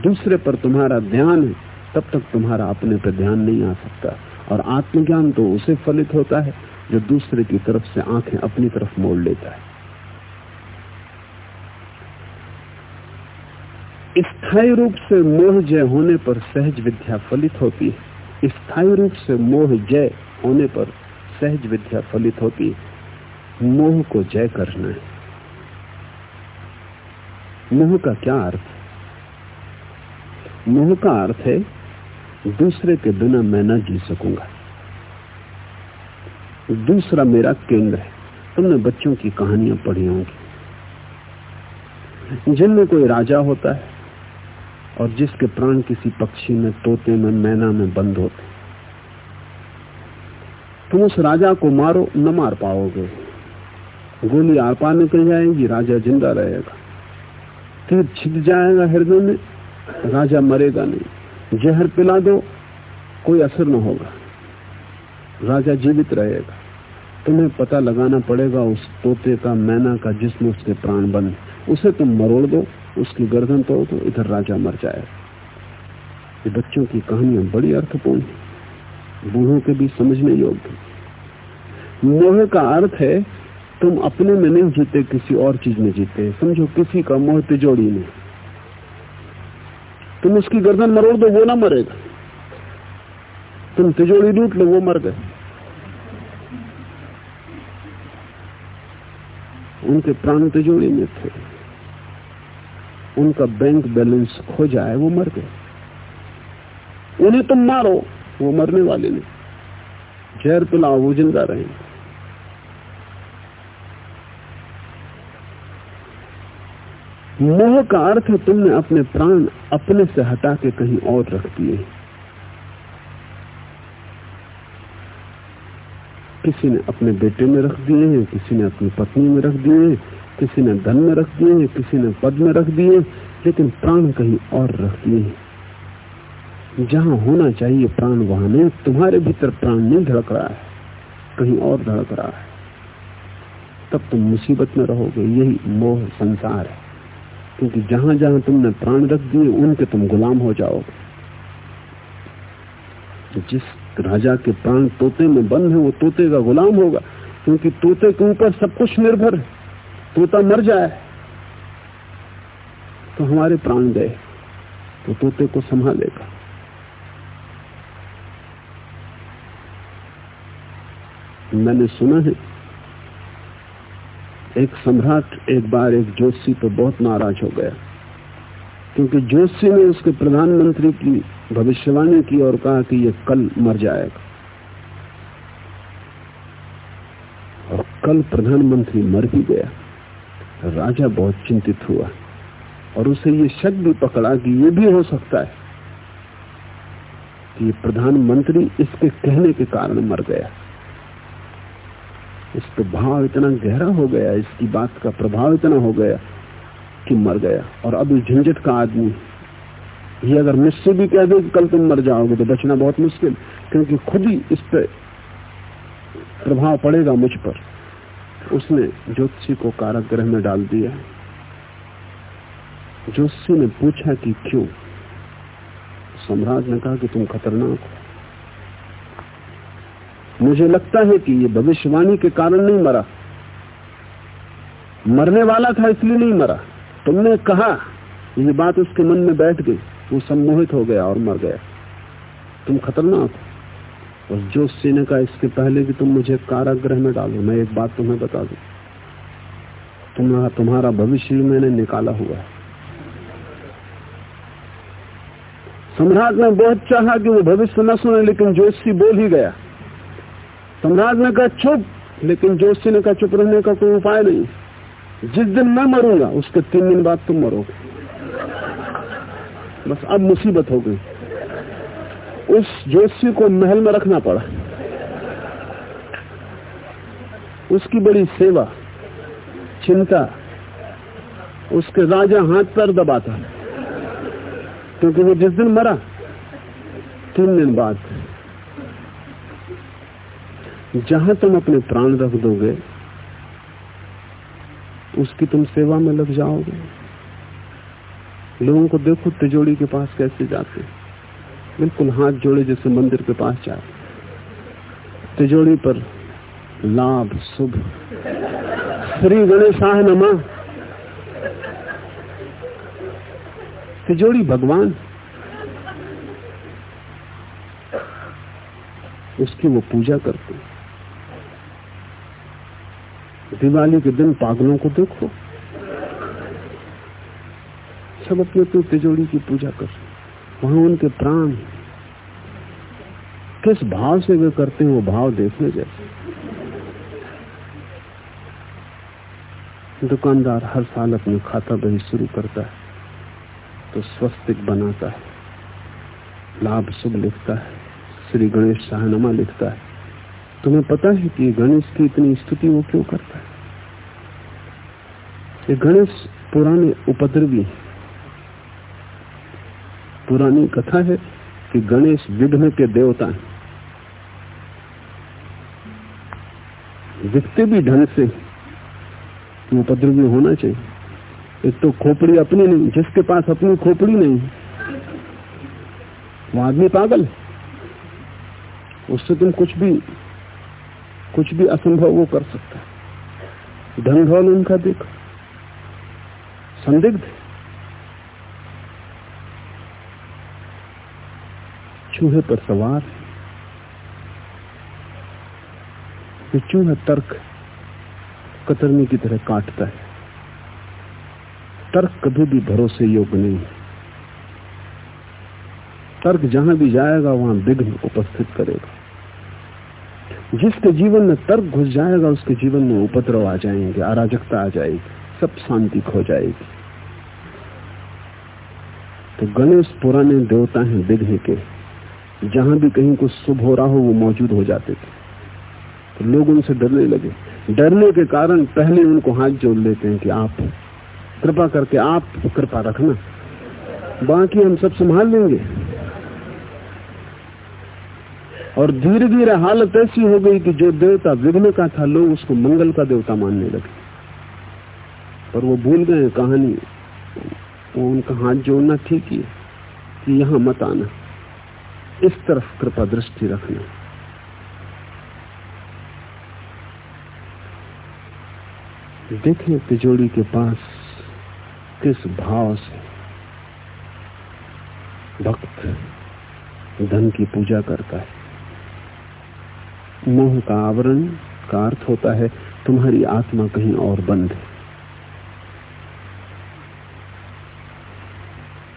B: दूसरे पर तुम्हारा ध्यान है, तब तक तुम्हारा अपने पर ध्यान नहीं आ सकता। और आत्मज्ञान तो उसे फलित होता है। जो दूसरे की तरफ़ से आँखें अपनी तरफ़ मोड़ लेता है। स्थायी रूप से मोह जय होने पर सहज विद्या फलित होती है। स्थायी रूप से मोह जय होने पर सहज विद्या फलित होती है। मोह को जय करना है। मोह का क्या अर्थ मोह का अर्थ है, दूसरे के बिना मैं न जी सकूँगा। दूसरा मेरा केंद्र है। तुमने बच्चों की कहानियाँ पढ़ी होंगी। जिनमें कोई राजा होता है और जिसके प्राण किसी पक्षी में, तोते में, मैना में बंद होते तुम उस राजा को मारो, न मार पाओगे। गोली आर पार निकल जाएगी, राजा ज़िंदा रहेगा। तीर छिद जाएगा हृदय में, राजा मरेगा नहीं। जहर पिला दो, कोई असर न होगा। राजा जीवित रहेगा। तुम्हें पता लगाना पड़ेगा उस तोते का, मैना का जिसमें उसके प्राण बंद। उसे तुम मरोड़ दो, उसकी गर्दन तोड़ दो, इधर राजा मर जाएगा ये बच्चों की कहानियाँ बड़ी अर्थपूर्ण है। बूढ़ों के भी समझने योग्य मोह का अर्थ है, तुम अपने में नहीं जीते, किसी और चीज़ में जीते। समझो, किसी का मोह तिजोड़ी में तुम उसकी गर्दन मरोड़ दो, वो ना मरेगा। तुम तिजोड़ी लूट लो, वो मर गए। उनके प्राण तिजोड़ी में थे। उनका बैंक बैलेंस खो जाए, वो मर गए। उन्हें तुम मारो, वो मरने वाले ने जहर पिलाओ, वो ज़िंदा रहेंगे। मोह का अर्थ है तुमने अपने प्राण अपने से हटा के कहीं और रख दिए। किसी ने अपने बेटे में रख दिए हैं, किसी ने अपनी पत्नी में रख दिए हैं, किसी ने धन में रख दिए हैं, किसी ने पद में रख दिए लेकिन प्राण कहीं और रख दिए हैं। जहाँ होना चाहिए प्राण, वहाँ नहीं, तुम्हारे भीतर प्राण नहीं धड़क रहा है, कहीं और धड़क रहा है। तब तुम मुसीबत में रहोगे, यही मोह संसार है। क्योंकि जहाँ जहाँ तुमने प्राण रख दिए, उनके तुम गुलाम हो जाओगे। जिस राजा के प्राण तोते में बंद है, वो तोते का गुलाम होगा, क्योंकि तोते के ऊपर सब कुछ निर्भर है। तोता मर जाए तो हमारे प्राण गए तो तोते को संभालेगा। मैंने सुना है, एक सम्राट एक बार एक जोशी पर बहुत नाराज़ हो गया, क्योंकि जोशी ने उसके प्रधानमंत्री की भविष्यवाणी की और कहा कि ये कल मर जाएगा। और कल प्रधानमंत्री मर भी गया। राजा बहुत चिंतित हुआ। और उसे ये शक भी पकड़ा कि ये भी हो सकता है कि प्रधानमंत्री इसके कहने के कारण मर गया। इस भाव इतना गहरा हो गया, इसकी बात का प्रभाव इतना हो गया कि मर गया। और अब इस झंझट का आदमी ये अगर मुझसे भी कह दे कि कल तुम मर जाओगे तो बचना बहुत मुश्किल, क्योंकि खुद ही इस पर प्रभाव पड़ेगा मुझ पर। उसने ज्योतिषी को कारागृह में डाल दिया। ज्योतिषी ने पूछा कि क्यों? सम्राट ने कहा कि तुम खतरनाक हो। मुझे लगता है कि ये भविष्यवाणी के कारण नहीं मरा। मरने वाला था इसलिए नहीं मरा। तुमने कहा, ये बात उसके मन में बैठ गई। वो सम्मोहित हो गया और मर गया। तुम खतरनाक हो। और जो ने कहा इसके पहले कि तुम मुझे कारागृह में डालो। मैं एक बात तुम्हें बता दू। तुम्हारा तुम्हारा भविष्य मैंने निकाला हुआ है। सम्राट ने बहुत चाहा कि वो भविष्य न सुने, लेकिन जोशी बोल ही गया। सम्राट ने कहा चुप लेकिन जोशी ने कहा, चुप रहने का कोई उपाय नहीं। जिस दिन मैं मरूँगा, उसके तीन दिन बाद तुम मरोगे। बस अब मुसीबत हो गई। उस जोशी को महल में रखना पड़ा। उसकी बड़ी सेवा, चिंता, उसके राजा हाथ पर दबाता। क्योंकि वो जिस दिन मरा, तीन दिन बाद, जहाँ तुम अपने प्राण रख दोगे, उसकी तुम सेवा में लग जाओगे। लोगों को देखो तिजोड़ी के पास कैसे जाते बिल्कुल हाथ जोड़े जैसे मंदिर के पास जाए तिजोड़ी पर लाभ, शुभ। श्री गणेशाह नमा। तिजोड़ी भगवान। उसकी वो पूजा करते दिवाली के दिन पागलों को देखो। सब अपने अपने तिजोड़ी की पूजा कर। वहाँ उनके प्राण किस भाव से वे करते हैं वो भाव देखने जैसे। दुकानदार हर साल अपनी खाता बही शुरू करता है तो स्वस्तिक बनाता है। लाभ शुभ लिखता है। श्री गणेश शाहनामा लिखता है। तुम्हें पता है कि गणेश की इतनी स्तुति वो क्यों करता है? ये गणेश पुराने उपद्रवी पुरानी कथा है कि गणेश विघ्न के देवता हैं। दिखते भी ढंग से उपद्रवी होना चाहिए। एक तो खोपड़ी अपनी नहीं, जिसके पास अपनी खोपड़ी नहीं वो आदमी पागल उससे तुम कुछ भी कुछ भी असंभव वो कर सकता है। ढंग उनका देखो। संदिग्ध चूहे पर सवार ये चूहा तर्क कतरनी की तरह काटता है? तर्क कभी भी भरोसे योग्य नहीं है। तर्क जहाँ भी जाएगा, वहाँ विघ्न उपस्थित करेगा। जिसके जीवन में तर्क घुस जाएगा, उसके जीवन में उपद्रव आ जाएँगे, अराजकता आ जाएगी, सब शांति खो जाएगी। तो गणेश पुराने देवता हैं विघ्न के। जहाँ भी कहीं कुछ शुभ हो रहा हो, वो मौजूद हो जाते थे। तो लोग उनसे डरने लगे। डरने के कारण पहले उनको हाथ जोड़ लेते हैं कि आप कृपा करके, आप कृपा रखना। बाकी हम सब संभाल लेंगे। और धीरे धीरे हालत ऐसी हो गई कि जो देवता विघ्न का था, लोग उसको मंगल का देवता मानने लगे। पर वो भूल गए कहानी। वो उनका हाथ जोड़ना ठीक ही कि यहाँ मत आना। इस तरफ़ कृपा दृष्टि रखना देखें तिजोड़ी के पास किस भाव से भक्त धन की पूजा करता है। मोह का आवरण का अर्थ होता है, तुम्हारी आत्मा कहीं और बंद है।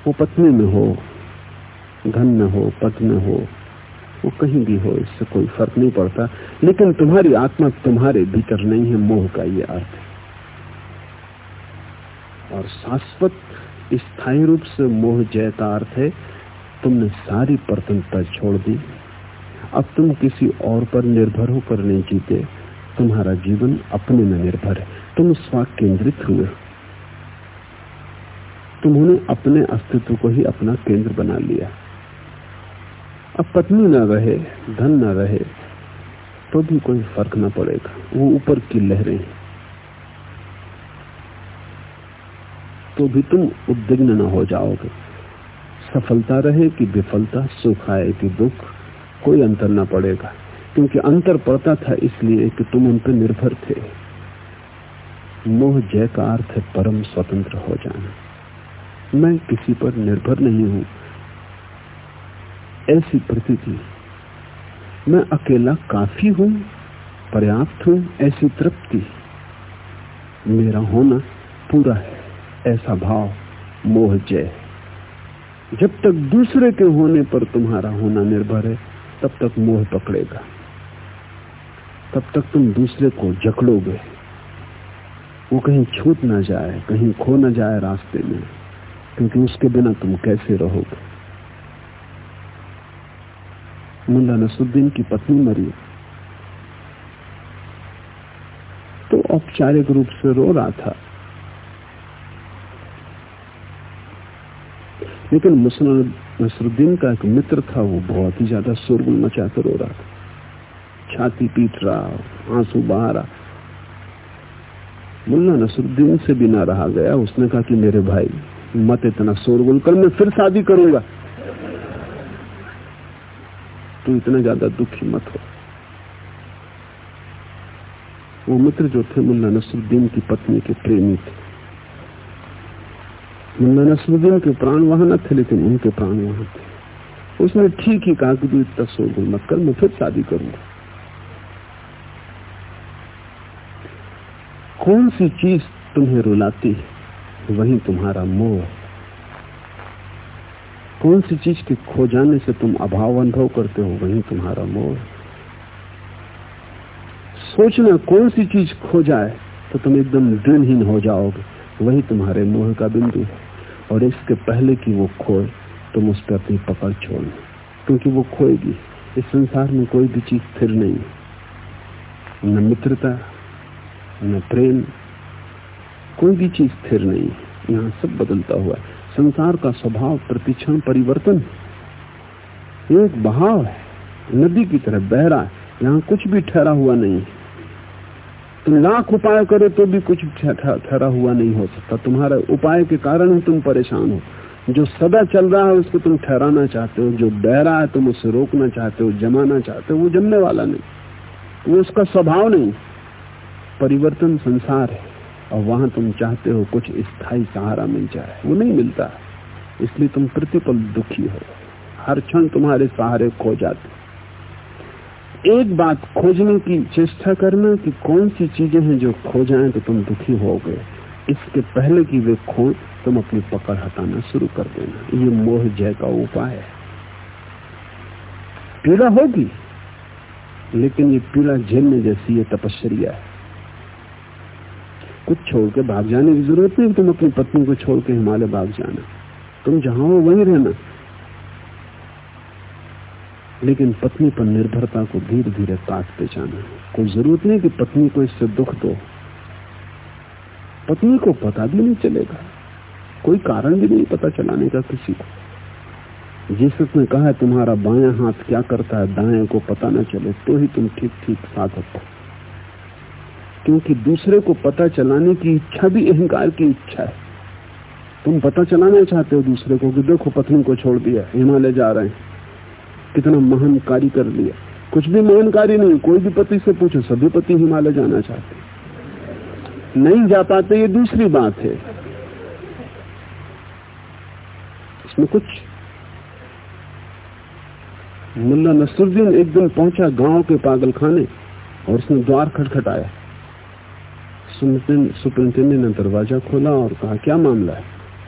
B: वो पत्नी में हो धन में हो पद में हो, वो कहीं भी हो, इससे कोई फ़र्क नहीं पड़ता। लेकिन तुम्हारी आत्मा तुम्हारे भीतर नहीं है, मोह का ये अर्थ और शाश्वत, स्थायी रूप से मोह जय का अर्थ है, तुमने सारी प्रतनता छोड़ दी। अब तुम किसी और पर निर्भर होकर नहीं जीते। तुम्हारा जीवन अपने में निर्भर है। तुम स्व केंद्रित हुए तुम्होंने अपने अस्तित्व को ही अपना केंद्र बना लिया। अब पत्नी न रहे, धन न रहे तो भी कोई फ़र्क न पड़ेगा। वो ऊपर की लहरें तो भी तुम उद्विग्न न हो जाओगे। सफलता रहे कि विफलता, सुख आए कि दुख, कोई अंतर ना पड़ेगा। क्योंकि अंतर पड़ता था इसलिए कि तुम उन पर निर्भर थे। मोह जय का अर्थ है परम स्वतंत्र हो जाना। मैं किसी पर निर्भर नहीं हूँ। ऐसी प्रतीति मैं अकेला काफ़ी हूँ, पर्याप्त हूँ, ऐसी तृप्ति। मेरा होना पूरा है, ऐसा भाव, मोह, जय। जब तक दूसरे के होने पर तुम्हारा होना निर्भर है, तब तक मोह पकड़ेगा। तब तक तुम दूसरे को जकड़ोगे। वो कहीं छूट ना जाए, कहीं खो ना जाए रास्ते में, क्योंकि उसके बिना तुम कैसे रहोगे? मुल्ला नसुद्दीन की पत्नी मरी तो औपचारिक रूप से रो रहा था। लेकिन नसरुद्दीन का एक मित्र था, वो बहुत ही ज़्यादा शोरगुल मचाकर रो रहा था। छाती पीट रहा, आँसू बहा रहा। मुल्ला नसरुद्दीन से भी ना रहा गया। उसने कहा कि मेरे भाई, मत इतना शोरगुल कर, मैं फिर शादी करूँगा। तू इतना ज़्यादा दुखी मत हो। वो मित्र जो थे मुल्ला नसरुद्दीन की पत्नी के प्रेमी थे। मुल्ला नसरुद्दीन के प्राण वहाँ न थे, लेकिन उनके प्राण वहाँ थे। उसने ठीक ही कहा कि तू इतना सो शोरगुल मत कर, मैं फिर शादी करूँगा। कौन सी चीज़ तुम्हें रुलाती है? वही तुम्हारा मोह कौन सी चीज़ के खो जाने से तुम अभाव अनुभव करते हो, वही तुम्हारा मोह। सोचना कौन सी चीज़ खो जाए तो तुम एकदम दिनहीन हो जाओगे। वही तुम्हारे मोह का बिंदु है। और इसके पहले कि वो खोए, तुम उस पर अपनी पकड़ छोड़ना क्योंकि वो खोएगी। इस संसार में कोई भी चीज़ स्थिर नहीं न मित्रता, न प्रेम, कोई भी चीज़ स्थिर नहीं यहाँ सब बदलता हुआ है। संसार का स्वभाव, प्रतिक्षण, परिवर्तन। एक बहाव है। नदी की तरह बह रहा है। यहाँ कुछ भी ठहरा हुआ नहीं है। तुम लाख उपाय करो तो भी कुछ ठहरा हुआ नहीं हो सकता। तुम्हारे उपाय के कारण ही तुम परेशान हो। जो सदा चल रहा है, उसको तुम ठहराना चाहते हो। जो बह रहा है, तुम उसे रोकना चाहते हो, जमाना चाहते हो, वो जमने वाला नहीं। वो उसका स्वभाव नहीं। परिवर्तन संसार है। और वहाँ तुम चाहते हो कुछ स्थायी सहारा मिल जाए। वो नहीं मिलता। इसलिए तुम प्रतिपल दुखी हो। हर क्षण तुम्हारे सहारे खो जाते। एक बात खोजने की चेष्टा करना कि कौन सी चीज़ें हैं जो खो जाए तो तुम दुखी हो गए। इसके पहले कि वे खो, तुम अपनी पकड़ हटाना शुरू कर देना। ये मोह जय का उपाय है। पीड़ा होगी, लेकिन ये पीड़ा झेलने जैसी ये तपस्या है। कुछ छोड़ के भाग जाने की ज़रूरत नहीं, तुम अपनी पत्नी को छोड़ के हिमालय भाग जाना। तुम जहाँ हो, वहीं रहना। लेकिन पत्नी पर निर्भरता को धीरे धीरे काटते जाना। कोई ज़रूरत नहीं कि पत्नी को इससे दुख दो। पत्नी को पता भी नहीं चलेगा। कोई कारण भी नहीं पता चलाने का किसी को। जिस ने कहा तुम्हारा बाया हाथ क्या करता है, दाएँ को पता न चले तो ही तुम ठीक ठीक साधक हो। क्योंकि दूसरे को पता चलाने की इच्छा भी अहंकार की इच्छा है। तुम पता चलाना चाहते हो दूसरे को कि देखो पत्नी को छोड़ दिया, हिमालय जा रहे हैं। कितना महान कार्य कर लिया। कुछ भी महान कार्य नहीं, कोई भी पति से पूछो, सभी पति हिमालय जाना चाहते नहीं जा पाते, ये दूसरी बात है। इसमें कुछ मुल्ला नसरुद्दीन एक दिन पहुँचा गाँव के पागल खाने और उसने द्वार खटखटाया। सुपरिंटेंडेंट ने दरवाज़ा खोला और कहा, क्या मामला है?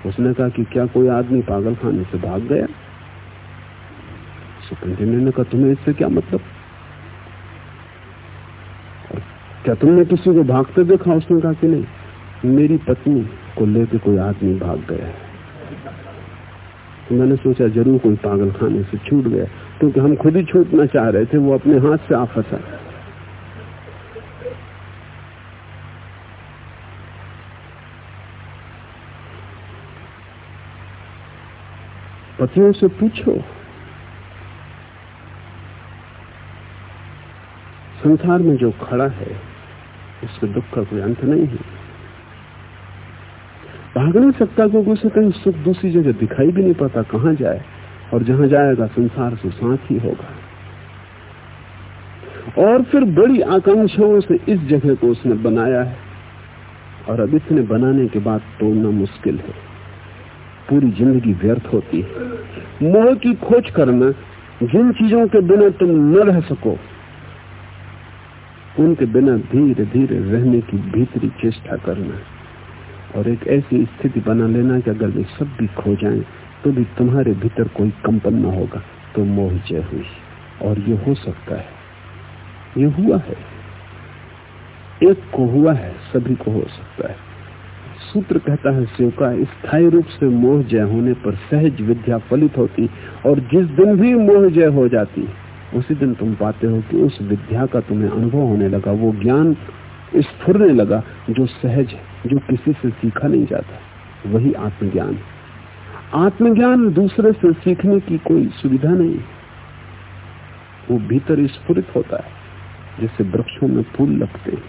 B: उसने कहा कि क्या कोई आदमी पागल खाने से भाग गया? सुपरिंटेंडेंट ने कहा, तुम्हें इससे क्या मतलब? क्या तुमने किसी को भागते देखा? उसने कहा कि नहीं, मेरी पत्नी को लेकर कोई आदमी भाग गया है। मैंने सोचा, ज़रूर कोई पागल खाने से छूट गया, क्योंकि हम खुद ही छूटना चाह रहे थे, वो अपने हाथ से आ फंसा। पतियों से पूछो संसार में जो खड़ा है, उसके दुख का कोई अंत नहीं है। भाग नहीं सकता क्योंकि उसे कहीं सुख दूसरी जगह दिखाई भी नहीं पता कहाँ जाए, और जहाँ जाएगा संसार से साथ ही होगा। और फिर बड़ी आकांक्षाओं से इस जगह को उसने बनाया है, और अब इतने बनाने के बाद तोड़ना मुश्किल है। पूरी ज़िंदगी व्यर्थ होती है। मोह की खोज करना, जिन चीज़ों के बिना तुम न रह सको, उनके बिना धीरे धीरे रहने की भीतरी चेष्टा करना। और एक ऐसी स्थिति बना लेना कि अगर वे सब भी खो जाएँ तो भी तुम्हारे भीतर कोई कंपन न होगा। तो मोह जय हुई। और ये हो सकता है। ये हुआ है। एक को हुआ है, सभी को हो सकता है। सूत्र कहता है शिव का स्थायी रूप से मोह जय होने पर सहज विद्या फलित होती और जिस दिन भी मोह जय हो जाती, उसी दिन तुम पाते हो कि उस विद्या का तुम्हें अनुभव होने लगा। वो ज्ञान स्फुरने लगा जो सहज है, जो किसी से सीखा नहीं जाता। वही आत्मज्ञान। आत्मज्ञान दूसरे से सीखने की कोई सुविधा नहीं। वो भीतर स्फुरित होता है, जैसे वृक्षों में फूल लगते हैं,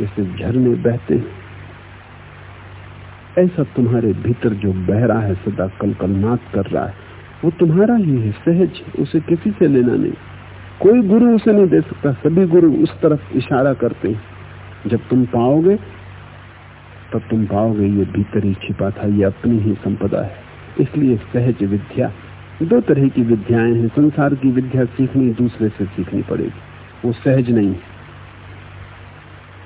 B: जैसे झरने बहते हैं। ऐसा तुम्हारे भीतर जो बह रहा है, सदा कल कल नाथ कर रहा है। वो तुम्हारा ही है सहज उसे किसी से लेना नहीं। कोई गुरु उसे नहीं दे सकता, सभी गुरु उस तरफ़ इशारा करते हैं। जब तुम पाओगे, तब तुम पाओगे ये भीतर ही छिपा था, ये अपनी ही संपदा है। इसलिए सहज विद्या, दो तरह की विद्याएँ हैं। संसार की विद्या सीखनी, दूसरे से सीखनी पड़ेगी। वो सहज नहीं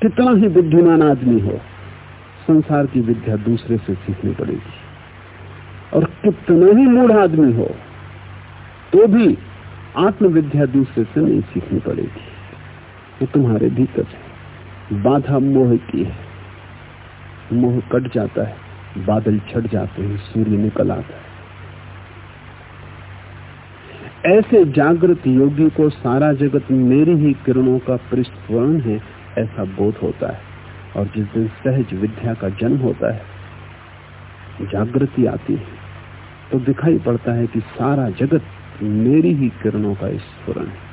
B: कितना ही बुद्धिमान आदमी हो संसार की विद्या दूसरे से सीखनी पड़ेगी। और कितना ही मूढ़ आदमी हो तो भी आत्मविद्या दूसरे से नहीं सीखनी पड़ेगी। वो तो तुम्हारे भीतर है। बाधा मोह की है। मोह कट जाता है, बादल छट जाते हैं, सूर्य निकल आता है। ऐसे जागृत योगी को सारा जगत मेरी ही किरणों का पृष्ठवर्ण है, ऐसा बोध होता है। और जिस दिन सहज विद्या का जन्म होता है, जागृति आती है तो दिखाई पड़ता है कि सारा जगत मेरी ही किरणों का स्फुरन है।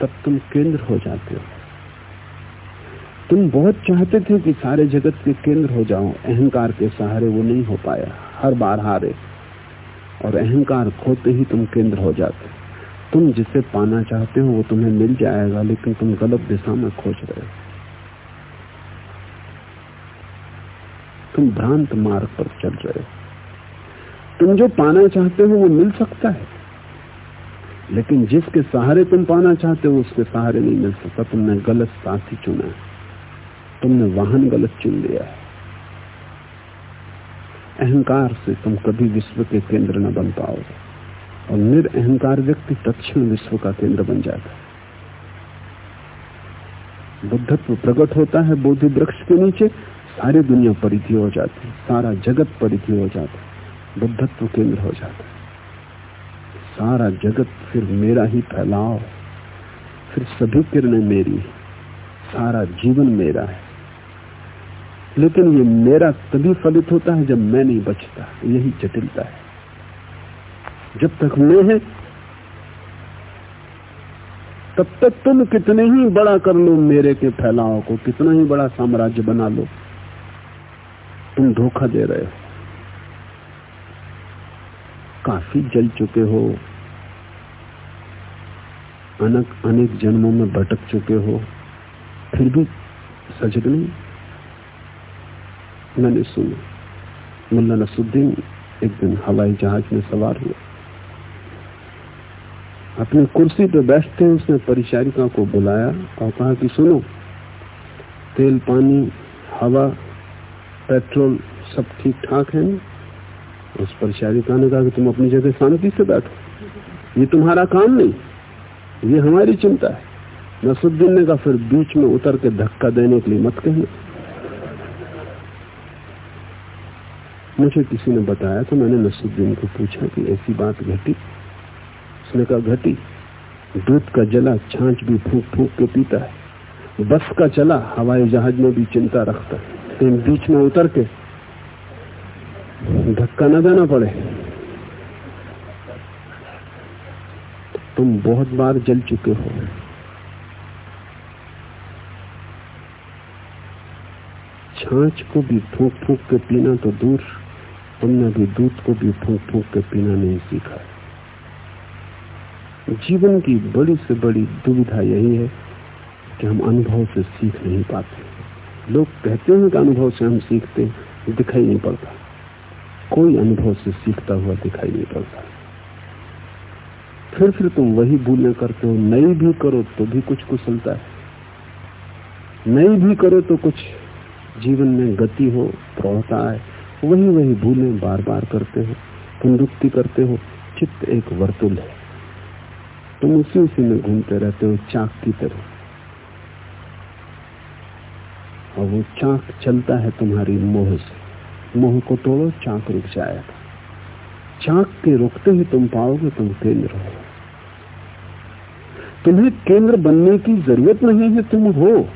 B: तब तुम केंद्र हो जाते हो। तुम बहुत चाहते थे कि सारे जगत के केंद्र हो जाओ अहंकार के सहारे वो नहीं हो पाया। हर बार हारे। और अहंकार खोते ही तुम केंद्र हो जाते। तुम जिसे पाना चाहते हो, वो तुम्हें मिल जाएगा, लेकिन तुम गलत दिशा में खोज रहे हो। तुम भ्रांत मार्ग पर चल रहे हो तुम जो पाना चाहते हो वो मिल सकता है। लेकिन जिसके सहारे तुम पाना चाहते हो, उसके सहारे नहीं मिल सकता। तुमने गलत साथी चुना है। तुमने वाहन गलत चुन लिया है। अहंकार से तुम कभी विश्व के केंद्र न बन पाओगे। और निरअहकार व्यक्ति तत्ण विश्व का केंद्र बन जाता है। बुद्धत्व प्रकट होता है बोधि वृक्ष के नीचे। सारी दुनिया परिधि हो जाती, सारा जगत परिधि हो जाता, बुद्धत्व केंद्र हो जाता। सारा जगत फिर मेरा ही फैलाव फिर सभी किरणें मेरी सारा जीवन मेरा है। लेकिन ये मेरा तभी फलित होता है जब मैं नहीं बचता, यही जटिलता है। जब तक मैं है, तब तक तुम कितने ही बड़ा कर लो मेरे के फैलाव को, कितना ही बड़ा साम्राज्य बना लो। तुम धोखा दे रहे हो। काफ़ी जल चुके हो। अनक अनेक जन्मों में भटक चुके हो। फिर भी सजग नहीं। मैंने सुना, मुल्ला नसुद्दीन एक दिन हवाई जहाज़ में सवार हुआ अपनी कुर्सी पर बैठते उसने परिचारिका को बुलाया और कहा कि सुनो, तेल, पानी, हवा पेट्रोल सब ठीक ठाक है? उस परिचारिका ने कहा कि तुम अपनी जगह शांति से बैठो। ये तुम्हारा काम नहीं, ये हमारी चिंता है। नसुद्दीन ने कहा, फिर बीच में उतर के धक्का देने के लिए मत कहना। मुझे किसी ने बताया तो मैंने नसुद्दीन को पूछा कि ऐसी बात घटी? उसने कहा, घटी। दूध का जला, छाछ भी फूक फूक के पीता है। बस का चला, हवाई जहाज़ में भी चिंता रखता है। लेकिन बीच में उतर के धक्का न देना पड़े। तुम बहुत बार जल चुके हो। छाछ को भी फूक फूक के पीना तो दूर तुमने भी दूध को भी फूक फूक के पीना नहीं सीखा। जीवन की बड़ी से बड़ी दुविधा यही है कि हम अनुभव से सीख नहीं पाते। लोग कहते हैं कि अनुभव से हम सीखते दिखाई नहीं पड़ता। कोई अनुभव से सीखता हुआ दिखाई नहीं पड़ता। फिर फिर तुम वही भूलें करते हो, नई भी करो तो भी कुछ कुशलता है। नई भी करो तो कुछ जीवन में गति हो प्रौढ़ता है। वही वही भूलें बार बार करते हो, पुनरुक्ति करते हो, चित्त एक वर्तुल है। तुम उसी उसी में घूमते रहते हो, चाक की तरह। और वो चाक चलता है तुम्हारी मोह से। मोह को तोड़ो, चाक रुक जाएगा। चाक के रुकते ही तुम पाओगे तुम केंद्र हो। तुम्हें केंद्र बनने की ज़रूरत नहीं है, तुम हो।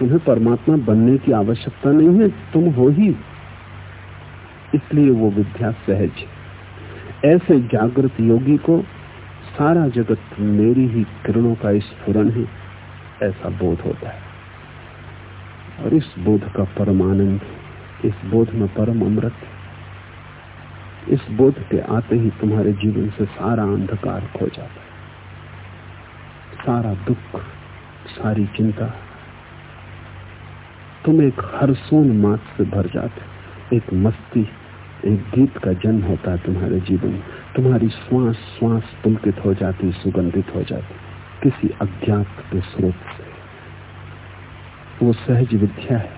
B: तुम्हें परमात्मा बनने की आवश्यकता नहीं है, तुम हो ही। इसलिए वो विद्या सहज ऐसे जागृत योगी को सारा जगत मेरी ही किरणों का स्फुरन है, ऐसा बोध होता है। और इस बोध का परम आनंद इस बोध में परम अमृत, इस बोध के आते ही तुम्हारे जीवन से सारा अंधकार खो जाता है। सारा दुख, सारी चिंता तुम एक हरसोन मात से भर जाते एक मस्ती, एक गीत का जन्म होता है तुम्हारे जीवन तुम्हारी श्वास श्वास पुलकित हो जाती, सुगंधित हो जाती। किसी अज्ञात के स्रोत से। वो सहज विद्या है।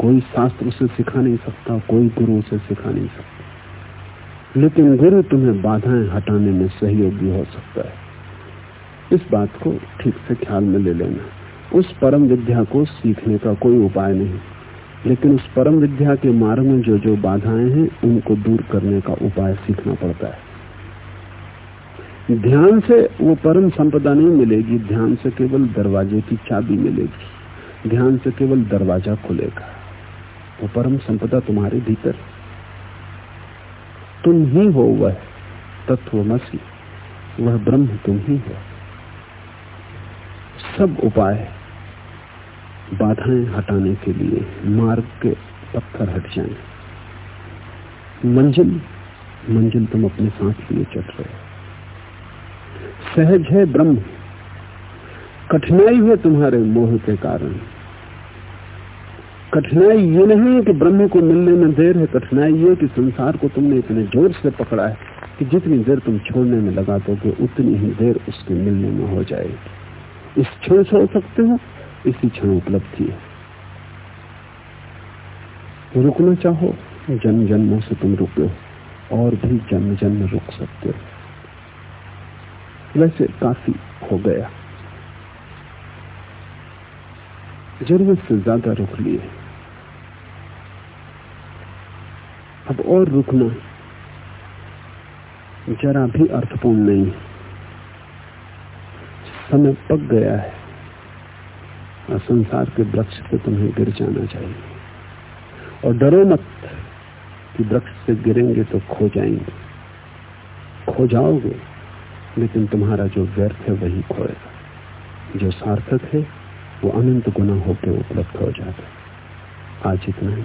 B: कोई शास्त्र उसे सिखा नहीं सकता, कोई गुरु उसे सिखा नहीं सकता। लेकिन गुरु तुम्हें बाधाएँ हटाने में सहयोगी हो सकता है। इस बात को ठीक से ख्याल में ले लेना। उस परम विद्या को सीखने का कोई उपाय नहीं। लेकिन उस परम विद्या के मार्ग में जो जो बाधाएँ हैं, उनको दूर करने का उपाय सीखना पड़ता है। ध्यान से वो परम संपदा नहीं मिलेगी। ध्यान से केवल दरवाजे की चाबी मिलेगी। ध्यान से केवल दरवाज़ा खुलेगा, वो परम संपदा तुम्हारे भीतर। तुम ही हो वह तत्व मसी वह ब्रह्म तुम ही हो। सब उपाय, बाधाएँ हटाने के लिए मार्ग के पत्थर हट जाए। मंजिल मंजिल तुम अपने साथ लिए चल रहे सहज है ब्रह्म, कठिनाई है तुम्हारे मोह के कारण। कठिनाई ये नहीं है कि ब्रह्म को मिलने में देर है। कठिनाई ये कि संसार को तुमने इतने ज़ोर से पकड़ा है कि जितनी देर तुम छोड़ने में लगा दोगे, उतनी ही देर उसके मिलने में हो जाएगी। इस क्षण छोड़ सकते हो, इसी क्षण उपलब्धि है। रुकना चाहो जन्म जन्मों से तुम रुके और भी जन्म जन्म रुक सकते हो। वैसे काफ़ी हो गया। ज़रूरत से ज़्यादा रुक लिए। अब और रुकना। जरा भी अर्थपूर्ण नहीं। समय पक गया है। और संसार के वृक्ष से तुम्हें गिर जाना चाहिए। और डरो मत कि वृक्ष से गिरेंगे तो खो जाएँगे। खो जाओगे, लेकिन तुम्हारा जो व्यर्थ है वही खोएगा। जो सार्थक है, वो अनंत गुना होकर उपलब्ध हो जाता है। आज इतना ही।